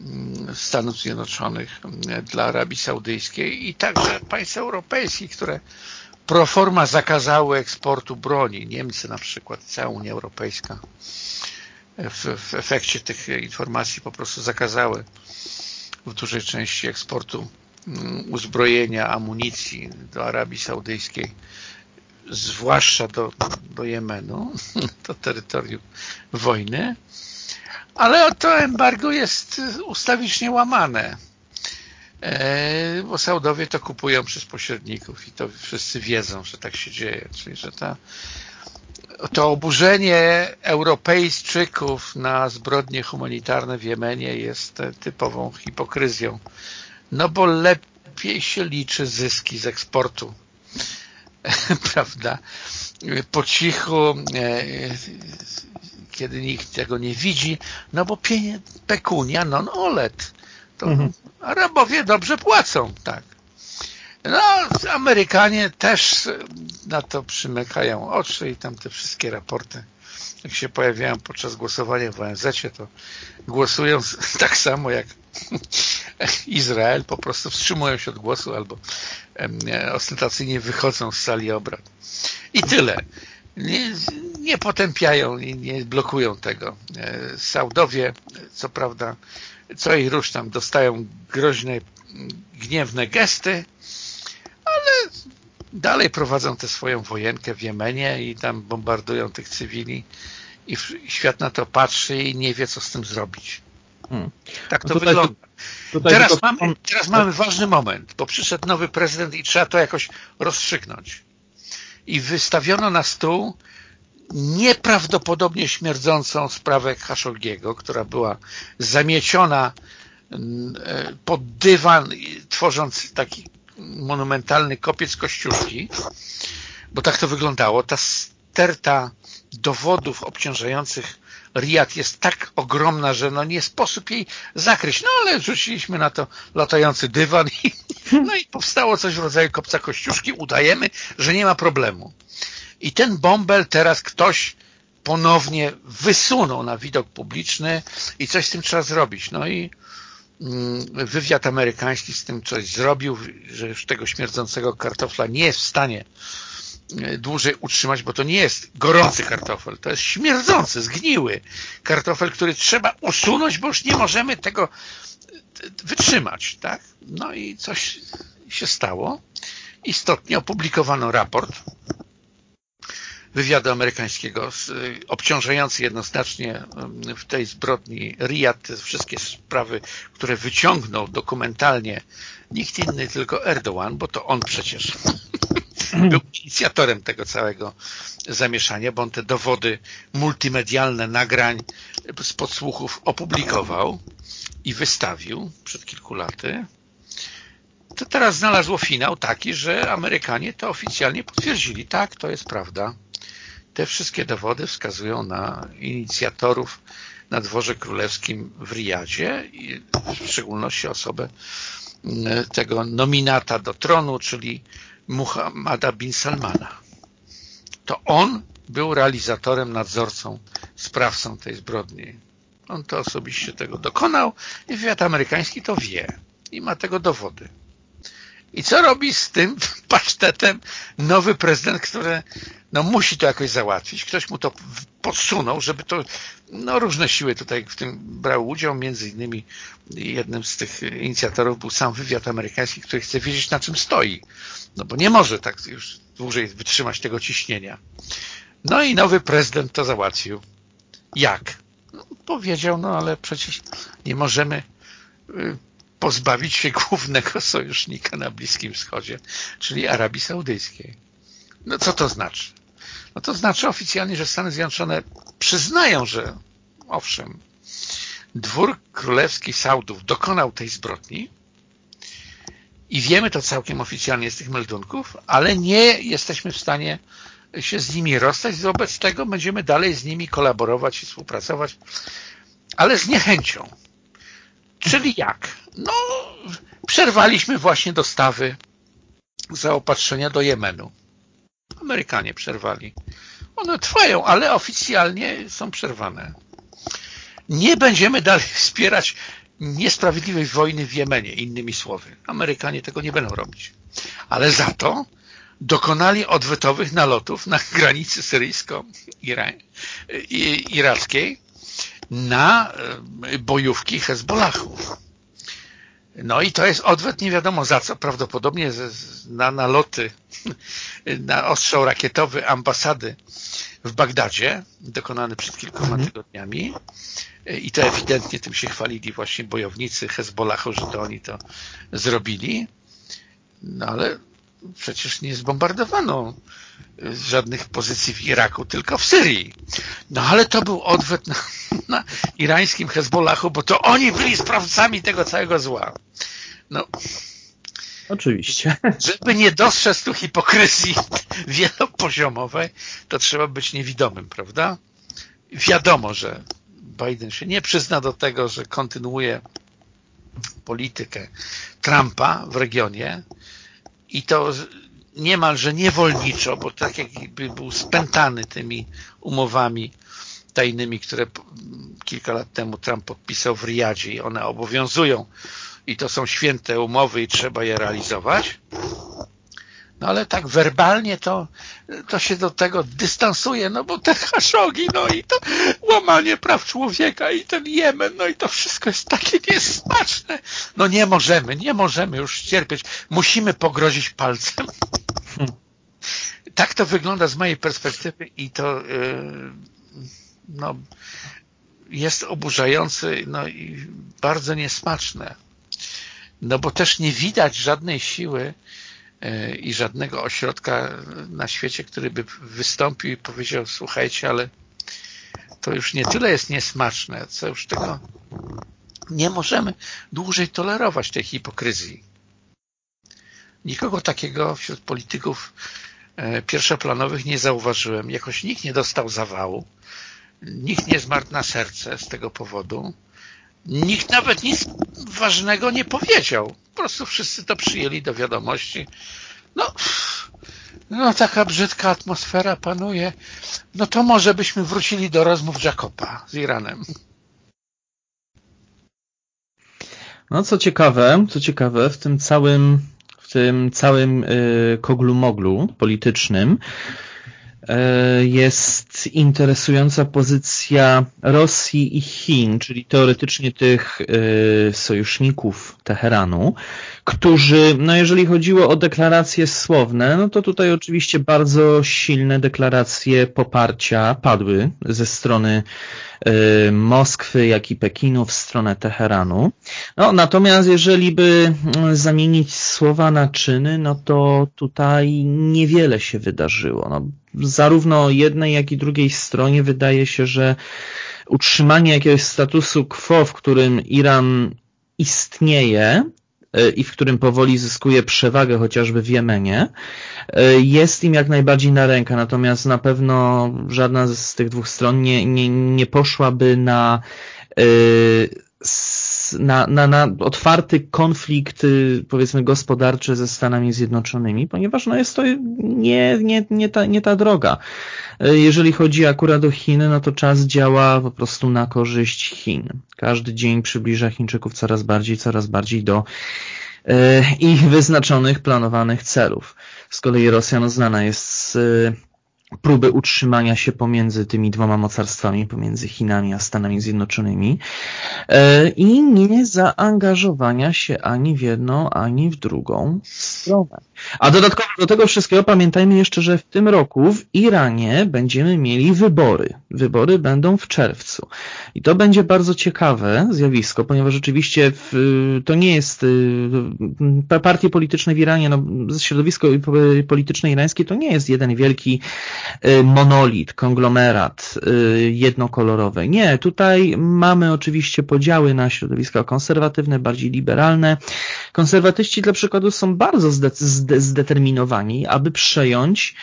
mm, Stanów Zjednoczonych mm, dla Arabii Saudyjskiej i także państw europejskich, które pro forma zakazały eksportu broni. Niemcy na przykład, cała Unia Europejska w, w efekcie tych informacji po prostu zakazały w dużej części eksportu uzbrojenia, amunicji do Arabii Saudyjskiej zwłaszcza do, do Jemenu, to terytorium wojny, ale to embargo jest ustawicznie łamane, e, bo Saudowie to kupują przez pośredników i to wszyscy wiedzą, że tak się dzieje, czyli że ta, to oburzenie Europejczyków na zbrodnie humanitarne w Jemenie jest typową hipokryzją, no bo lepiej się liczy zyski z eksportu prawda, po cichu, e, kiedy nikt tego nie widzi, no bo pekunia non olet. To mhm. Arabowie dobrze płacą, tak. No, Amerykanie też na to przymykają oczy i tam te wszystkie raporty, jak się pojawiają podczas głosowania w ONZ, to głosują tak samo jak Izrael, po prostu wstrzymują się od głosu albo ostentacyjnie wychodzą z sali obrad. I tyle. Nie, nie potępiają i nie blokują tego. E, Saudowie, co prawda, co i rusz tam dostają groźne, gniewne gesty, ale dalej prowadzą tę swoją wojenkę w Jemenie i tam bombardują tych cywili i świat na to patrzy i nie wie, co z tym zrobić. Hmm. Tak to no tutaj, wygląda. Tutaj teraz, tylko... mamy, teraz mamy ważny moment, bo przyszedł nowy prezydent i trzeba to jakoś rozstrzygnąć. I wystawiono na stół nieprawdopodobnie śmierdzącą sprawę Khashoggiego, która była zamieciona e, pod dywan, tworząc taki monumentalny kopiec kościuszki, bo tak to wyglądało. Ta sterta dowodów obciążających Riad jest tak ogromna, że no nie sposób jej zakryć. No ale rzuciliśmy na to latający dywan i, no i powstało coś w rodzaju kopca kościuszki. Udajemy, że nie ma problemu. I ten bąbel teraz ktoś ponownie wysunął na widok publiczny i coś z tym trzeba zrobić. No i mm, wywiad amerykański z tym coś zrobił, że już tego śmierdzącego kartofla nie jest w stanie dłużej utrzymać, bo to nie jest gorący kartofel, to jest śmierdzący, zgniły kartofel, który trzeba usunąć, bo już nie możemy tego e, wytrzymać. tak? No i coś się stało. Istotnie opublikowano raport wywiadu amerykańskiego y, obciążający jednoznacznie w tej zbrodni Riyad wszystkie sprawy, które wyciągnął dokumentalnie nikt inny, tylko Erdogan, bo to on przecież był inicjatorem tego całego zamieszania, bo on te dowody multimedialne nagrań z podsłuchów opublikował i wystawił przed kilku laty to teraz znalazło finał taki, że Amerykanie to oficjalnie potwierdzili. Tak, to jest prawda. Te wszystkie dowody wskazują na inicjatorów na dworze królewskim w Riyadzie i w szczególności osobę mm, tego nominata do tronu, czyli Muhammada bin Salmana. To on był realizatorem, nadzorcą, sprawcą tej zbrodni. On to osobiście tego dokonał i wywiad amerykański to wie i ma tego dowody. I co robi z tym pasztetem nowy prezydent, który no, musi to jakoś załatwić. Ktoś mu to podsunął, żeby to, no różne siły tutaj w tym brały udział, między innymi jednym z tych inicjatorów był sam wywiad amerykański, który chce wiedzieć na czym stoi. No bo nie może tak już dłużej wytrzymać tego ciśnienia. No i nowy prezydent to załatwił. Jak? No, powiedział, no ale przecież nie możemy y, pozbawić się głównego sojusznika na Bliskim Wschodzie, czyli Arabii Saudyjskiej. No co to znaczy? No to znaczy oficjalnie, że Stany Zjednoczone przyznają, że owszem, dwór królewski Saudów dokonał tej zbrodni i wiemy to całkiem oficjalnie z tych meldunków, ale nie jesteśmy w stanie się z nimi rozstać, wobec tego będziemy dalej z nimi kolaborować i współpracować, ale z niechęcią. Czyli jak? No, przerwaliśmy właśnie dostawy zaopatrzenia do Jemenu. Amerykanie przerwali. One trwają, ale oficjalnie są przerwane. Nie będziemy dalej wspierać niesprawiedliwej wojny w Jemenie, innymi słowy. Amerykanie tego nie będą robić. Ale za to dokonali odwetowych nalotów na granicy syryjsko-irackiej na e, bojówki Hezbollahu. No i to jest odwet nie wiadomo za co, prawdopodobnie na naloty, na ostrzał rakietowy ambasady w Bagdadzie, dokonany przed kilkoma mhm. tygodniami i to ewidentnie tym się chwalili właśnie bojownicy Hezbollahu, że to oni to zrobili. No ale przecież nie zbombardowano żadnych pozycji w Iraku, tylko w Syrii. No ale to był odwet na, na irańskim Hezbollahu, bo to oni byli sprawcami tego całego zła. No, Oczywiście. Żeby nie dostrzec tu hipokryzji wielopoziomowej, to trzeba być niewidomym, prawda? Wiadomo, że Biden się nie przyzna do tego, że kontynuuje politykę Trumpa w regionie i to niemalże niewolniczo, bo tak jakby był spętany tymi umowami tajnymi, które kilka lat temu Trump podpisał w Riyadzie i one obowiązują. I to są święte umowy i trzeba je realizować, No ale tak werbalnie to, to się do tego dystansuje, no bo te haszogi, no i to łamanie praw człowieka i ten Jemen, no i to wszystko jest takie niesmaczne. No nie możemy, nie możemy już cierpieć. Musimy pogrozić palcem. Hmm. Tak to wygląda z mojej perspektywy i to yy, no, jest oburzające no i bardzo niesmaczne. No bo też nie widać żadnej siły i żadnego ośrodka na świecie, który by wystąpił i powiedział, słuchajcie, ale to już nie tyle jest niesmaczne, co już tego nie możemy dłużej tolerować tej hipokryzji. Nikogo takiego wśród polityków e, pierwszoplanowych nie zauważyłem. Jakoś nikt nie dostał zawału. Nikt nie zmarł na serce z tego powodu. Nikt nawet nic ważnego nie powiedział. Po prostu wszyscy to przyjęli do wiadomości. No, no taka brzydka atmosfera panuje. No to może byśmy wrócili do rozmów Jacoba z Iranem. No co ciekawe, co ciekawe, w tym całym, w tym całym y, koglu-moglu politycznym jest interesująca pozycja Rosji i Chin, czyli teoretycznie tych e, sojuszników Teheranu, którzy, no jeżeli chodziło o deklaracje słowne, no to tutaj oczywiście bardzo silne deklaracje poparcia padły ze strony e, Moskwy, jak i Pekinu w stronę Teheranu. No, natomiast jeżeli by mm, zamienić słowa na czyny, no to tutaj niewiele się wydarzyło. No, zarówno jednej, jak i drugiej stronie wydaje się, że utrzymanie jakiegoś statusu quo, w którym Iran istnieje i w którym powoli zyskuje przewagę chociażby w Jemenie, e, jest im jak najbardziej na rękę. Natomiast na pewno żadna z tych dwóch stron nie, nie, nie poszłaby na na, na, na otwarty konflikt, y, powiedzmy, gospodarczy ze Stanami Zjednoczonymi, ponieważ no jest to nie, nie, nie, ta, nie ta droga. Y, jeżeli chodzi akurat o Chiny, no to czas działa po prostu na korzyść Chin. Każdy dzień przybliża Chińczyków coraz bardziej, coraz bardziej do y, ich wyznaczonych, planowanych celów. Z kolei Rosja no, znana jest z próby utrzymania się pomiędzy tymi dwoma mocarstwami, pomiędzy Chinami a Stanami Zjednoczonymi e, i nie zaangażowania się ani w jedną, ani w drugą stronę. A dodatkowo do tego wszystkiego pamiętajmy jeszcze, że w tym roku w Iranie będziemy mieli wybory. Wybory będą w czerwcu. I to będzie bardzo ciekawe zjawisko, ponieważ rzeczywiście to nie jest y, partie polityczne w Iranie, no, środowisko polityczne irańskie to nie jest jeden wielki monolit, konglomerat y, jednokolorowy. Nie, tutaj mamy oczywiście podziały na środowiska konserwatywne, bardziej liberalne. Konserwatyści dla przykładu są bardzo zdeterminowani, aby przejąć,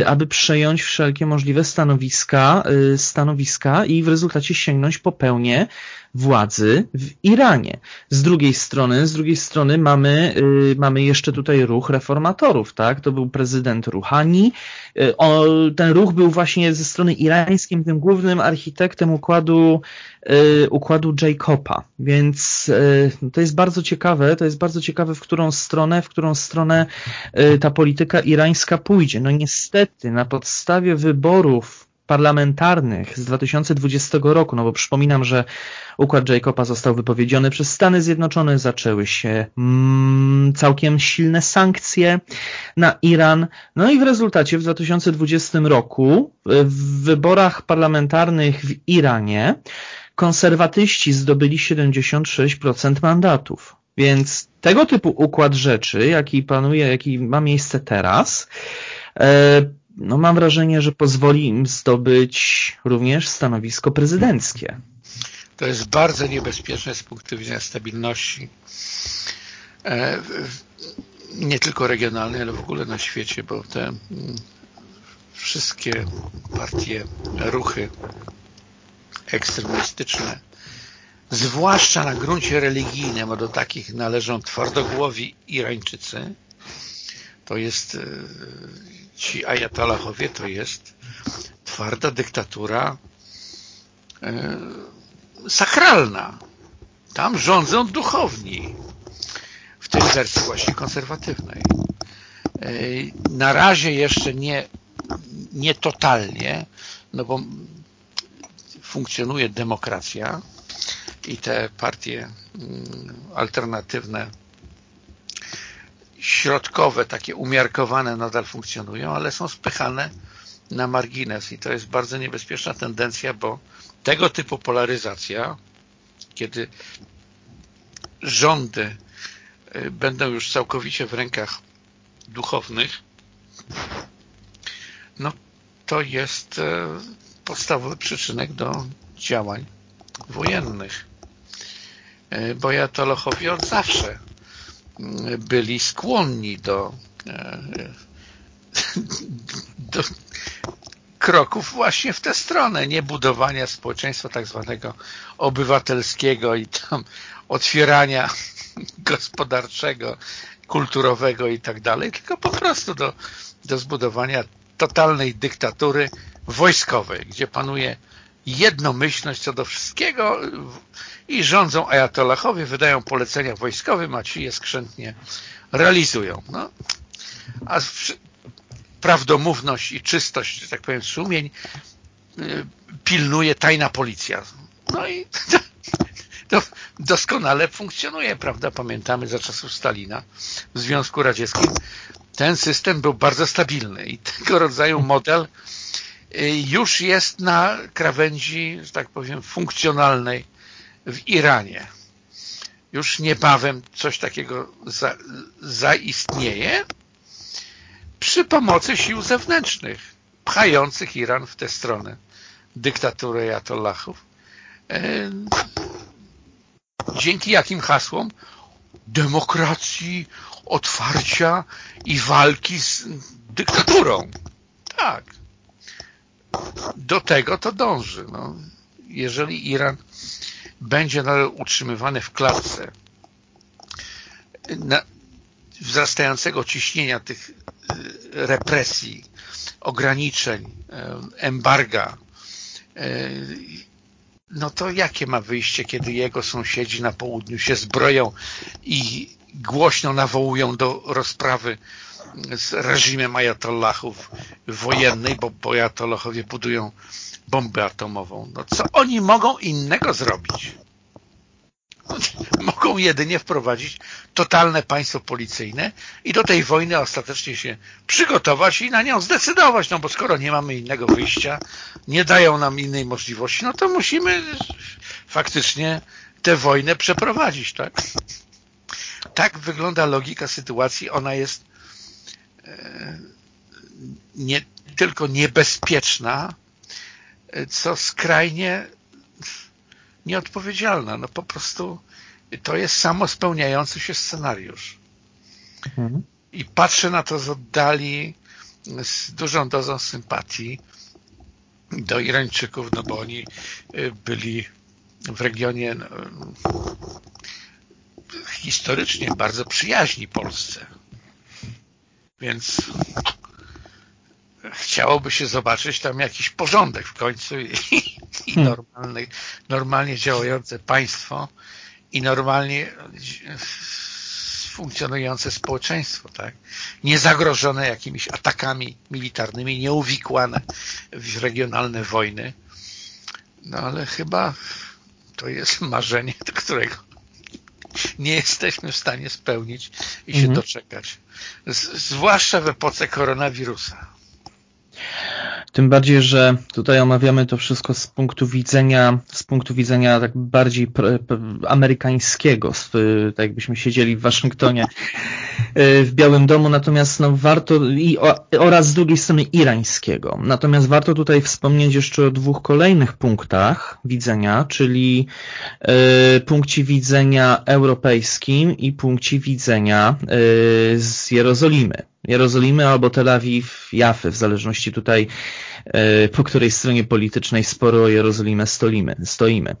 y, aby przejąć wszelkie możliwe stanowiska, y, stanowiska i w rezultacie sięgnąć po pełnię władzy w Iranie. Z drugiej strony, z drugiej strony mamy, y, mamy jeszcze tutaj ruch reformatorów, tak? To był prezydent Rouhani. Y, o, ten ruch był właśnie ze strony irańskiej tym głównym architektem układu, y, układu Jacoba. Więc y, to jest bardzo ciekawe, to jest bardzo ciekawe, w którą stronę, w którą stronę ta polityka irańska pójdzie. No niestety, na podstawie wyborów parlamentarnych z 2020 roku, no bo przypominam, że układ Jacoba został wypowiedziony przez Stany Zjednoczone, zaczęły się mm, całkiem silne sankcje na Iran, no i w rezultacie w 2020 roku w wyborach parlamentarnych w Iranie konserwatyści zdobyli 76% mandatów. Więc tego typu układ rzeczy, jaki panuje, jaki ma miejsce teraz, e, no mam wrażenie, że pozwoli im zdobyć również stanowisko prezydenckie. To jest bardzo niebezpieczne z punktu widzenia stabilności e, nie tylko regionalnej, ale w ogóle na świecie, bo te wszystkie partie, ruchy ekstremistyczne, zwłaszcza na gruncie religijnym, a do takich należą twardogłowi Irańczycy, to jest e, ci ajatolahowie to jest twarda dyktatura e, sakralna. Tam rządzą duchowni w tej wersji właśnie konserwatywnej. Na razie jeszcze nie, nie totalnie, no bo funkcjonuje demokracja i te partie mm, alternatywne środkowe, takie umiarkowane nadal funkcjonują, ale są spychane na margines i to jest bardzo niebezpieczna tendencja, bo tego typu polaryzacja, kiedy rządy y, będą już całkowicie w rękach duchownych, no to jest e, podstawowy przyczynek do działań wojennych. E, bo Jatolochowie od zawsze byli skłonni do, e, do kroków właśnie w tę stronę, nie budowania społeczeństwa tak zwanego obywatelskiego i tam otwierania gospodarczego, kulturowego i tak dalej, tylko po prostu do, do zbudowania totalnej dyktatury wojskowej, gdzie panuje jednomyślność co do wszystkiego i rządzą ajatollahowie, wydają polecenia wojskowym, a ci je skrzętnie realizują. No. A prawdomówność i czystość, że tak powiem, sumień y, pilnuje tajna policja. No i to doskonale funkcjonuje, prawda? Pamiętamy za czasów Stalina w Związku Radzieckim ten system był bardzo stabilny i tego rodzaju model już jest na krawędzi, że tak powiem, funkcjonalnej w Iranie. Już niebawem coś takiego za, zaistnieje przy pomocy sił zewnętrznych, pchających Iran w tę stronę dyktatury atollahów. Y, dzięki jakim hasłom? Demokracji, otwarcia i walki z dyktaturą. Tak. Do tego to dąży. No, jeżeli Iran będzie nadal utrzymywany w klatce na, wzrastającego ciśnienia tych y, represji, ograniczeń, y, embarga, y, no to jakie ma wyjście, kiedy jego sąsiedzi na południu się zbroją i głośno nawołują do rozprawy z reżimem ajatollahów wojennej, bo, bo ajatollahowie budują bombę atomową. No co oni mogą innego zrobić? Mogą jedynie wprowadzić totalne państwo policyjne i do tej wojny ostatecznie się przygotować i na nią zdecydować, no bo skoro nie mamy innego wyjścia, nie dają nam innej możliwości, no to musimy faktycznie tę wojnę przeprowadzić, tak? Tak wygląda logika sytuacji. Ona jest e, nie tylko niebezpieczna, co skrajnie nieodpowiedzialna. No po prostu to jest samo spełniający się scenariusz. Mhm. I patrzę na to z oddali z dużą dozą sympatii do Irańczyków, no bo oni e, byli w regionie no, historycznie bardzo przyjaźni Polsce. Więc chciałoby się zobaczyć tam jakiś porządek w końcu i, i hmm. normalny, normalnie działające państwo i normalnie funkcjonujące społeczeństwo, tak? Niezagrożone jakimiś atakami militarnymi, nieuwikłane w regionalne wojny. No ale chyba to jest marzenie, do którego nie jesteśmy w stanie spełnić i się mhm. doczekać. Z, zwłaszcza w epoce koronawirusa. Tym bardziej, że tutaj omawiamy to wszystko z punktu widzenia, z punktu widzenia tak bardziej amerykańskiego, tak jakbyśmy siedzieli w Waszyngtonie, w Białym Domu, natomiast no warto, i, oraz z drugiej strony irańskiego. Natomiast warto tutaj wspomnieć jeszcze o dwóch kolejnych punktach widzenia, czyli y, punkcie widzenia europejskim i punkcie widzenia y, z Jerozolimy. Jerozolimy albo Tel Awiw, Jafy, w zależności tutaj po której stronie politycznej sporo o Jerozolimę stolimy, stoimy.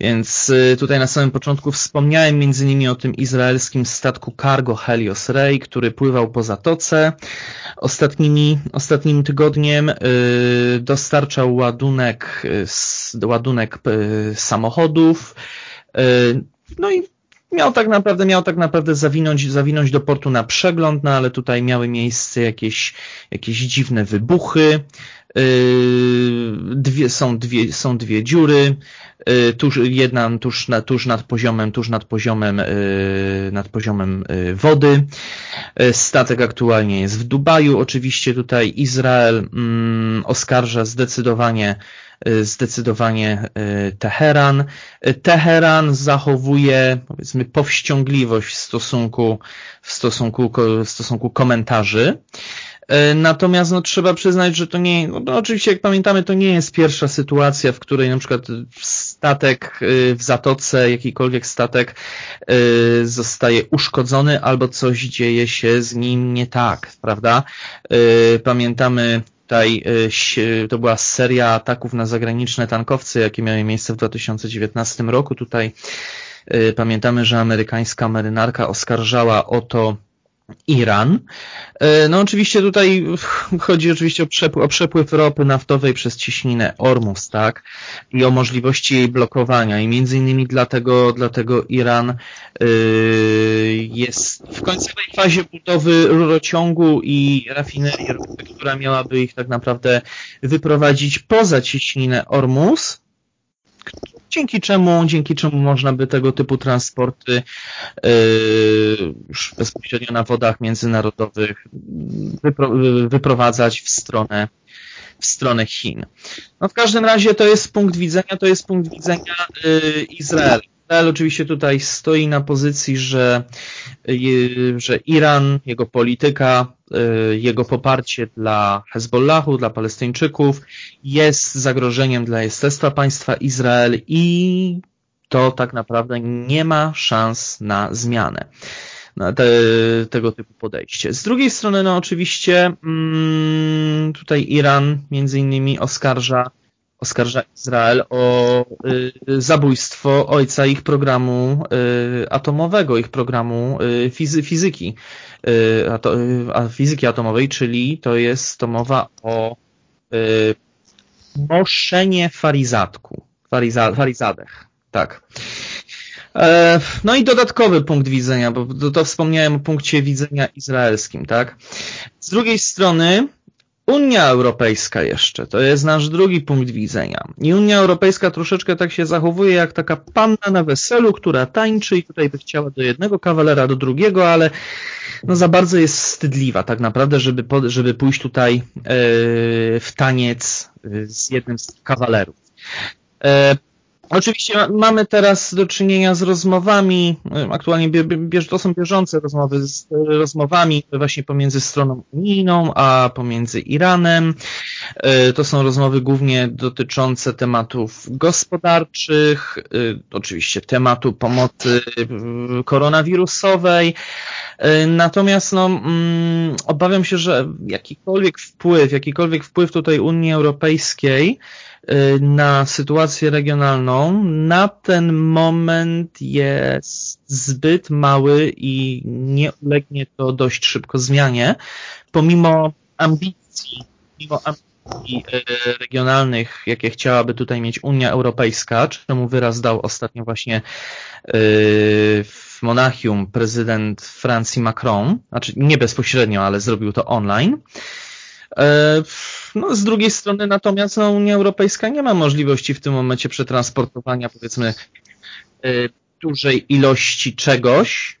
Więc e, tutaj na samym początku wspomniałem między innymi o tym izraelskim statku cargo Helios Rey, który pływał po zatoce. Ostatnimi, ostatnim tygodniem e, dostarczał ładunek, ładunek samochodów. No i miał tak naprawdę, miał tak naprawdę zawinąć, zawinąć do portu na przegląd, no ale tutaj miały miejsce jakieś, jakieś dziwne wybuchy, dwie, są, dwie, są dwie dziury, yy, tuż, jedna tuż, na, tuż nad poziomem, tuż nad poziomem, yy, nad poziomem wody. Statek aktualnie jest w Dubaju. Oczywiście tutaj Izrael mm, oskarża zdecydowanie zdecydowanie Teheran. Teheran zachowuje powiedzmy powściągliwość w stosunku, w stosunku, w stosunku komentarzy. E, natomiast no, trzeba przyznać, że to nie, no, no, oczywiście jak pamiętamy, to nie jest pierwsza sytuacja, w której na przykład statek y, w zatoce, jakikolwiek statek y, zostaje uszkodzony albo coś dzieje się z nim nie tak, prawda? Pamiętamy tutaj to była seria ataków na zagraniczne tankowce, jakie miały miejsce w 2019 roku. Tutaj pamiętamy, że amerykańska marynarka oskarżała o to Iran. E, no oczywiście tutaj chodzi oczywiście o przepływ, o przepływ ropy naftowej przez ciśninę Ormus, tak? I o możliwości jej blokowania i między innymi dlatego, dlatego Iran yy, jest w końcowej fazie budowy rurociągu i rafinerii która miałaby ich tak naprawdę wyprowadzić poza ciśninę Ormus dzięki czemu, dzięki czemu można by tego typu transporty yy, już bezpośrednio na wodach międzynarodowych wypro, wyprowadzać w stronę w stronę Chin. No w każdym razie to jest punkt widzenia, to jest punkt widzenia yy, Izraela. Izrael oczywiście tutaj stoi na pozycji, że, yy, że Iran, jego polityka, yy, jego poparcie dla Hezbollahu, dla Palestyńczyków jest zagrożeniem dla jestestwa państwa Izrael i to tak naprawdę nie ma szans na zmianę. Na te, tego typu podejście. Z drugiej strony, no oczywiście mm, tutaj Iran między innymi oskarża oskarża Izrael o y, zabójstwo ojca ich programu y, atomowego, ich programu y, fizy fizyki, fizyki atomowej, czyli to jest to mowa o moszenie farizatku, fariza, farizadech, tak. E, no i dodatkowy punkt widzenia, bo to, to wspomniałem o punkcie widzenia izraelskim, tak. Z drugiej strony Unia Europejska jeszcze, to jest nasz drugi punkt widzenia. I Unia Europejska troszeczkę tak się zachowuje jak taka panna na weselu, która tańczy i tutaj by chciała do jednego kawalera, do drugiego, ale no za bardzo jest wstydliwa tak naprawdę, żeby, żeby pójść tutaj yy, w taniec yy, z jednym z kawalerów. Oczywiście mamy teraz do czynienia z rozmowami, aktualnie to są bieżące rozmowy, z rozmowami właśnie pomiędzy stroną unijną, a pomiędzy Iranem. E, to są rozmowy głównie dotyczące tematów gospodarczych, oczywiście tematu pomocy koronawirusowej. Natomiast no, mm, obawiam się, że jakikolwiek wpływ, jakikolwiek wpływ tutaj Unii Europejskiej Y, na sytuację regionalną na ten moment jest zbyt mały i nie ulegnie to dość szybko zmianie, pomimo ambicji, pomimo ambicji y, regionalnych, jakie chciałaby tutaj mieć Unia Europejska, czemu wyraz dał ostatnio właśnie y, w Monachium prezydent Francji Macron, znaczy nie bezpośrednio, ale zrobił to online. No, z drugiej strony natomiast no, Unia Europejska nie ma możliwości w tym momencie przetransportowania powiedzmy y, dużej ilości czegoś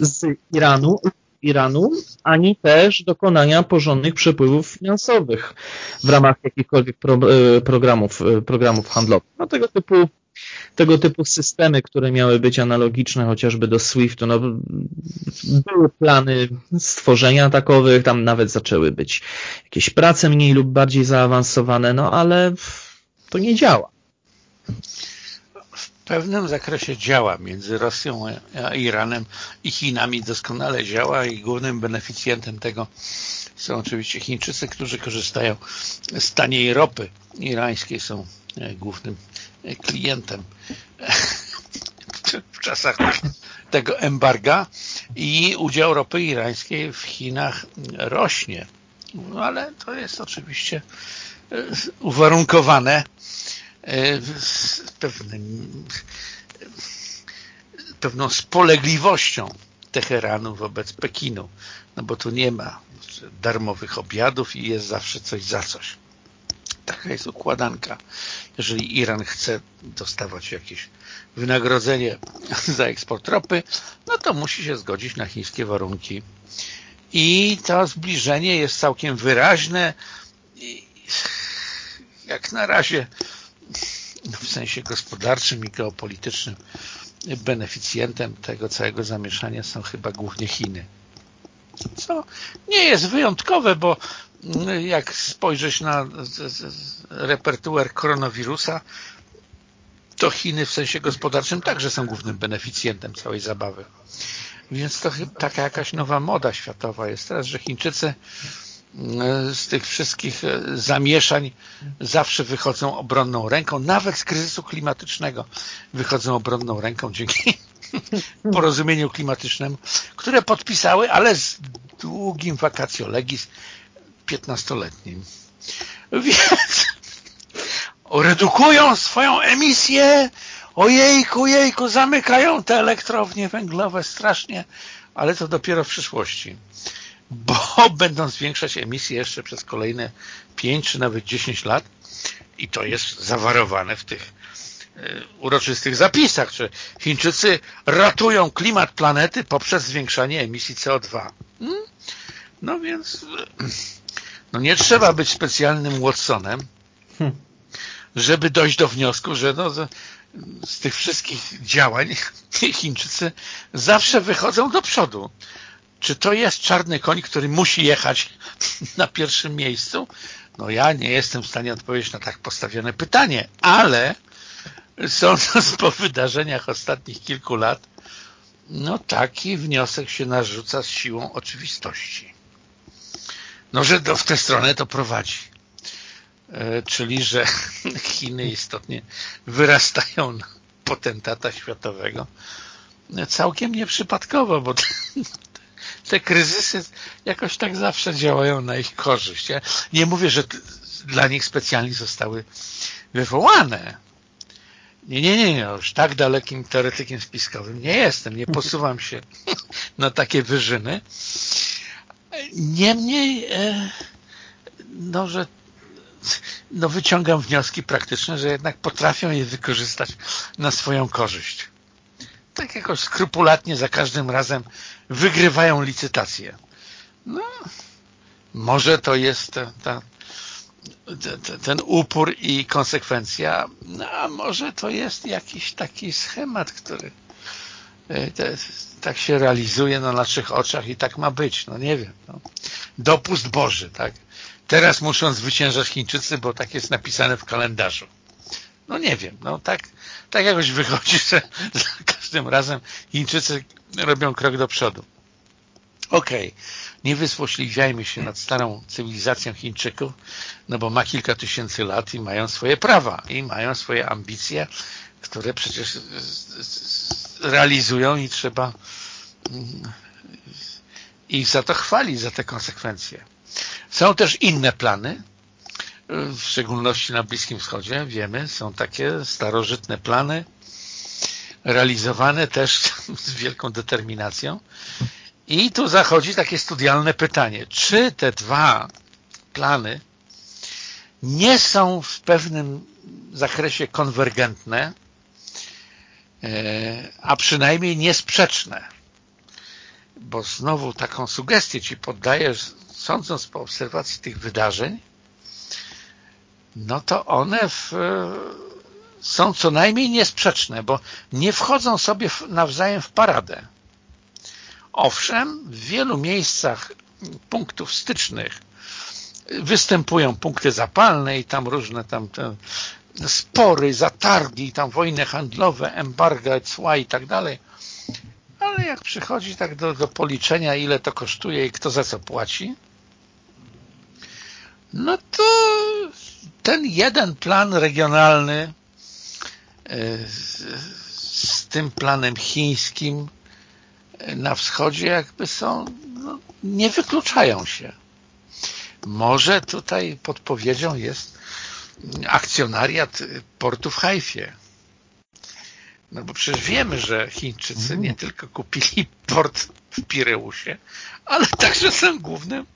z Iranu, Iranu, ani też dokonania porządnych przepływów finansowych w ramach jakichkolwiek pro, y, programów, y, programów handlowych. No, tego typu tego typu systemy, które miały być analogiczne chociażby do SWIFT-u, no, były plany stworzenia takowych, tam nawet zaczęły być jakieś prace mniej lub bardziej zaawansowane, no ale to nie działa. W pewnym zakresie działa między Rosją a Iranem i Chinami doskonale działa i głównym beneficjentem tego są oczywiście Chińczycy, którzy korzystają z taniej ropy irańskiej, są głównym klientem w czasach tego embarga i udział ropy irańskiej w Chinach rośnie. No, ale to jest oczywiście e, uwarunkowane e, pewnym pewną spolegliwością Teheranu wobec Pekinu, no bo tu nie ma darmowych obiadów i jest zawsze coś za coś. Taka jest układanka. Jeżeli Iran chce dostawać jakieś wynagrodzenie za eksport ropy, no to musi się zgodzić na chińskie warunki. I to zbliżenie jest całkiem wyraźne. Jak na razie no w sensie gospodarczym i geopolitycznym beneficjentem tego całego zamieszania są chyba głównie Chiny. Co nie jest wyjątkowe, bo jak spojrzeć na repertuar koronawirusa, to Chiny w sensie gospodarczym także są głównym beneficjentem całej zabawy. Więc to taka jakaś nowa moda światowa jest teraz, że Chińczycy z tych wszystkich e, zamieszań zawsze wychodzą obronną ręką, nawet z kryzysu klimatycznego wychodzą obronną ręką dzięki porozumieniu klimatycznemu, które podpisały, ale z długim vacatio legis 15-letnim. Więc redukują swoją emisję, ojejku, jejku, zamykają te elektrownie węglowe strasznie, ale to dopiero w przyszłości bo będą zwiększać emisję jeszcze przez kolejne 5 czy nawet 10 lat i to jest zawarowane w tych e, uroczystych zapisach, że Chińczycy ratują klimat planety poprzez zwiększanie emisji CO2. Hmm? No więc no nie trzeba być specjalnym Watsonem, hmm. żeby dojść do wniosku, że no, z tych wszystkich działań Chińczycy zawsze wychodzą do przodu. Czy to jest czarny koń, który musi jechać na pierwszym miejscu? No ja nie jestem w stanie odpowiedzieć na tak postawione pytanie, ale sądząc po wydarzeniach ostatnich kilku lat, no taki wniosek się narzuca z siłą oczywistości. No, że w tę stronę to prowadzi. E, czyli, że Chiny istotnie wyrastają na potentata światowego całkiem nieprzypadkowo, bo te kryzysy jakoś tak zawsze działają na ich korzyść. Ja nie mówię, że dla nich specjalnie zostały wywołane. Nie, nie, nie, już tak dalekim teoretykiem spiskowym nie jestem, nie posuwam się na takie wyżyny. Niemniej, e, no, że no, wyciągam wnioski praktyczne, że jednak potrafią je wykorzystać na swoją korzyść tak jakoś skrupulatnie za każdym razem wygrywają licytację. No, może to jest ta, ta, ten upór i konsekwencja, no, a może to jest jakiś taki schemat, który tak się realizuje na naszych oczach i tak ma być, no nie wiem. No. Dopust Boży, tak? Teraz muszą zwyciężać Chińczycy, bo tak jest napisane w kalendarzu. No nie wiem, no tak, tak jakoś wychodzi, że za każdym razem Chińczycy robią krok do przodu. Okej, okay. nie wysłośliwiajmy się nad starą cywilizacją Chińczyków, no bo ma kilka tysięcy lat i mają swoje prawa i mają swoje ambicje, które przecież realizują i trzeba mm, ich za to chwalić, za te konsekwencje. Są też inne plany, w szczególności na Bliskim Wschodzie, wiemy, są takie starożytne plany, realizowane też z wielką determinacją. I tu zachodzi takie studialne pytanie, czy te dwa plany nie są w pewnym zakresie konwergentne, a przynajmniej niesprzeczne. Bo znowu taką sugestię Ci poddaję, sądząc po obserwacji tych wydarzeń, no to one w, są co najmniej niesprzeczne, bo nie wchodzą sobie nawzajem w paradę. Owszem, w wielu miejscach punktów stycznych występują punkty zapalne i tam różne tam spory, zatargi, tam wojny handlowe, embarga, cła i tak dalej. Ale jak przychodzi tak do, do policzenia, ile to kosztuje i kto za co płaci, no to ten jeden plan regionalny e, z tym planem chińskim e, na wschodzie jakby są, no, nie wykluczają się. Może tutaj podpowiedzią jest akcjonariat portu w Haifie. No bo przecież wiemy, że Chińczycy mhm. nie tylko kupili port w Pireusie, ale także są głównym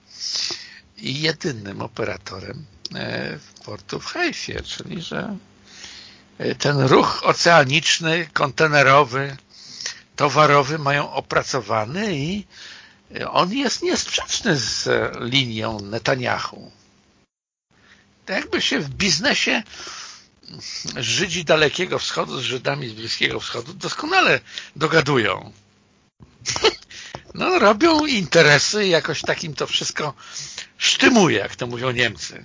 i jedynym operatorem e, portu w Hejfie, czyli że e, ten ruch oceaniczny, kontenerowy, towarowy mają opracowany i on jest niesprzeczny z linią Netanyahu. To jakby się w biznesie Żydzi Dalekiego Wschodu z Żydami z Bliskiego Wschodu doskonale dogadują. No, robią interesy i jakoś takim to wszystko sztymuje, jak to mówią Niemcy.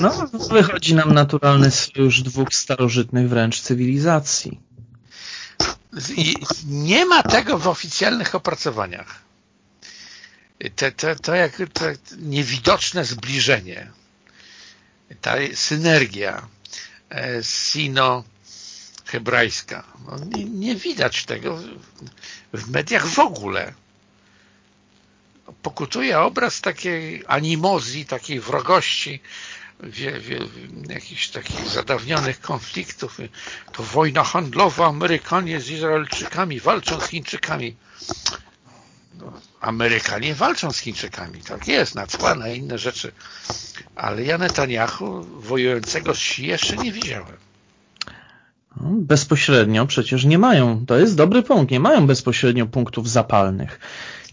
No, wychodzi nam naturalny sojusz dwóch starożytnych wręcz cywilizacji. Nie ma tego w oficjalnych opracowaniach. Te, te, to jak to niewidoczne zbliżenie, ta synergia e, sino-hebrajska. No, nie, nie, widać tego w mediach w ogóle. Pokutuje obraz takiej animozji, takiej wrogości wie, wie, jakichś takich zadawnionych konfliktów. To wojna handlowa, Amerykanie z Izraelczykami walczą z Chińczykami. No, Amerykanie walczą z Chińczykami, tak jest, na cła, na inne rzeczy. Ale ja Netanyahu wojującego z Xi jeszcze nie widziałem. No, bezpośrednio przecież nie mają, to jest dobry punkt, nie mają bezpośrednio punktów zapalnych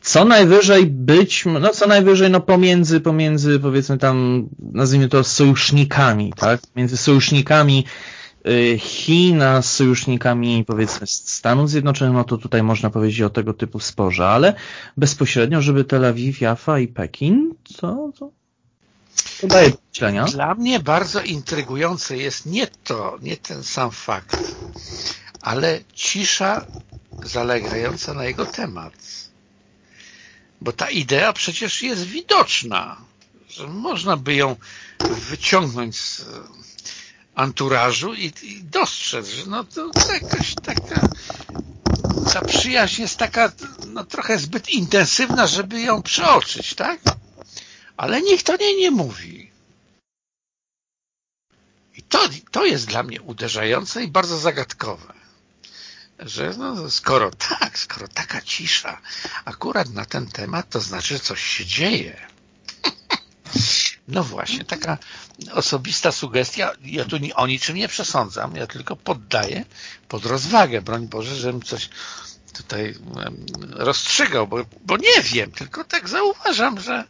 co najwyżej być, no co najwyżej no pomiędzy, pomiędzy powiedzmy tam, nazwijmy to sojusznikami, tak? Między sojusznikami y, Chin a sojusznikami powiedzmy Stanów Zjednoczonych, no to tutaj można powiedzieć o tego typu sporze, ale bezpośrednio, żeby Tel Awiw, Jaffa i Pekin, co, co, to daje myślenia. Dla mnie bardzo intrygujące jest nie to, nie ten sam fakt, ale cisza zalegająca na jego temat bo ta idea przecież jest widoczna, że można by ją wyciągnąć z anturażu i, i dostrzec, że no to jakaś taka ta przyjaźń jest taka no, trochę zbyt intensywna, żeby ją przeoczyć, tak? Ale nikt o niej nie mówi. I to, to jest dla mnie uderzające i bardzo zagadkowe że no, skoro tak, skoro taka cisza akurat na ten temat, to znaczy, że coś się dzieje. No właśnie, taka osobista sugestia, ja tu o niczym nie przesądzam, ja tylko poddaję pod rozwagę, broń Boże, żebym coś tutaj rozstrzygał, bo, bo nie wiem, tylko tak zauważam, że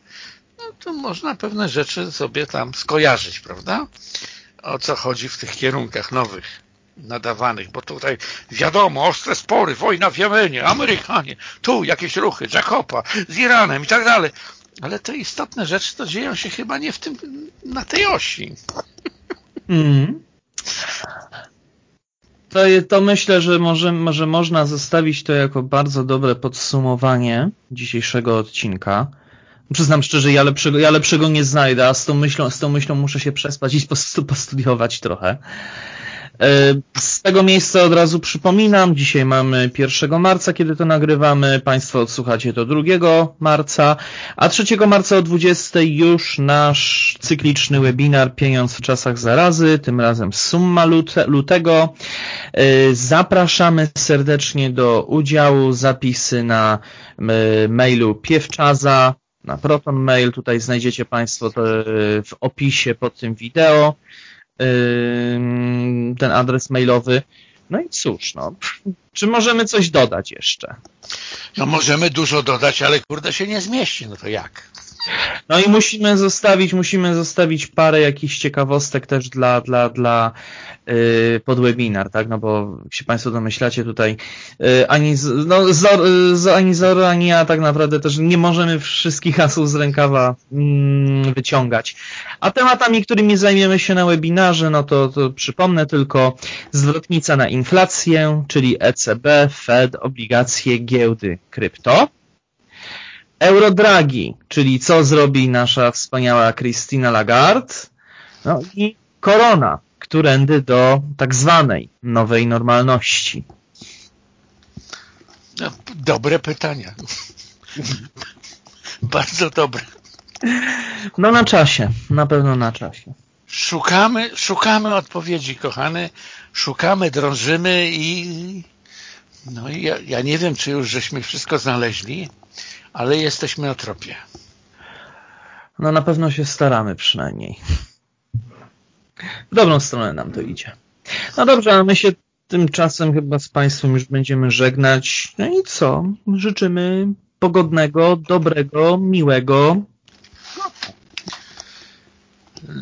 no, to można pewne rzeczy sobie tam skojarzyć, prawda? O co chodzi w tych kierunkach nowych nadawanych, bo tutaj wiadomo, ostre spory, wojna w Jemenie, Amerykanie, tu jakieś ruchy, Jacopa z Iranem i tak dalej. Ale te istotne rzeczy to dzieją się chyba nie w tym, na tej osi. Mm. To, to myślę, że może, może można zostawić to jako bardzo dobre podsumowanie dzisiejszego odcinka. Przyznam szczerze, ja lepszego, ja lepszego nie znajdę, a z tą myślą, z tą myślą muszę się przespać i postudiować trochę. E, z tego miejsca od razu przypominam, dzisiaj mamy 1 marca, kiedy to nagrywamy, Państwo odsłuchacie to 2 marca, a 3 marca o 20 już nasz cykliczny webinar Pieniądz w czasach zarazy, tym razem summa lutego. E, zapraszamy serdecznie do udziału, zapisy na mailu piewczaza, na Proton Mail, tutaj znajdziecie Państwo to w opisie pod tym wideo ten adres mailowy. No i cóż, no, czy możemy coś dodać jeszcze? No możemy dużo dodać, ale kurde się nie zmieści, no to jak? No i musimy zostawić, musimy zostawić parę jakichś ciekawostek też dla, dla, dla yy, pod webinar, tak? No bo jak się Państwo domyślacie tutaj yy, ani, no, Zor, yy, ani Zoro, ani ja tak naprawdę też nie możemy wszystkich haseł z rękawa yy, wyciągać. A tematami, którymi zajmiemy się na webinarze, no to, to przypomnę tylko zwrotnica na inflację, czyli ECB, Fed, obligacje, giełdy, krypto. Eurodragi, czyli co zrobi nasza wspaniała Christina Lagarde, no i korona, którędy do tak zwanej nowej normalności. No, dobre pytania. Bardzo dobre. No na czasie, na pewno na czasie. Szukamy, szukamy odpowiedzi, kochany. Szukamy, drążymy i no i ja, ja nie wiem, czy już żeśmy wszystko znaleźli, ale jesteśmy na tropie. No na pewno się staramy przynajmniej. W dobrą stronę nam to idzie. No dobrze, a my się tymczasem chyba z Państwem już będziemy żegnać. No i co? Życzymy pogodnego, dobrego, miłego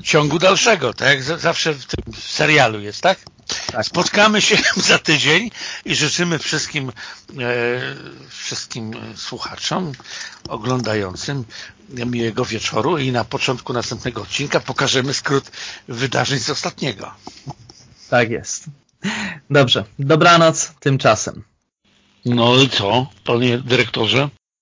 ciągu dalszego, tak? Zawsze w tym serialu jest, tak? Tak? Spotkamy się za tydzień i życzymy wszystkim e, wszystkim słuchaczom oglądającym miłego wieczoru i na początku następnego odcinka pokażemy skrót wydarzeń z ostatniego. Tak jest. Dobrze. Dobranoc tymczasem. No i co, panie dyrektorze?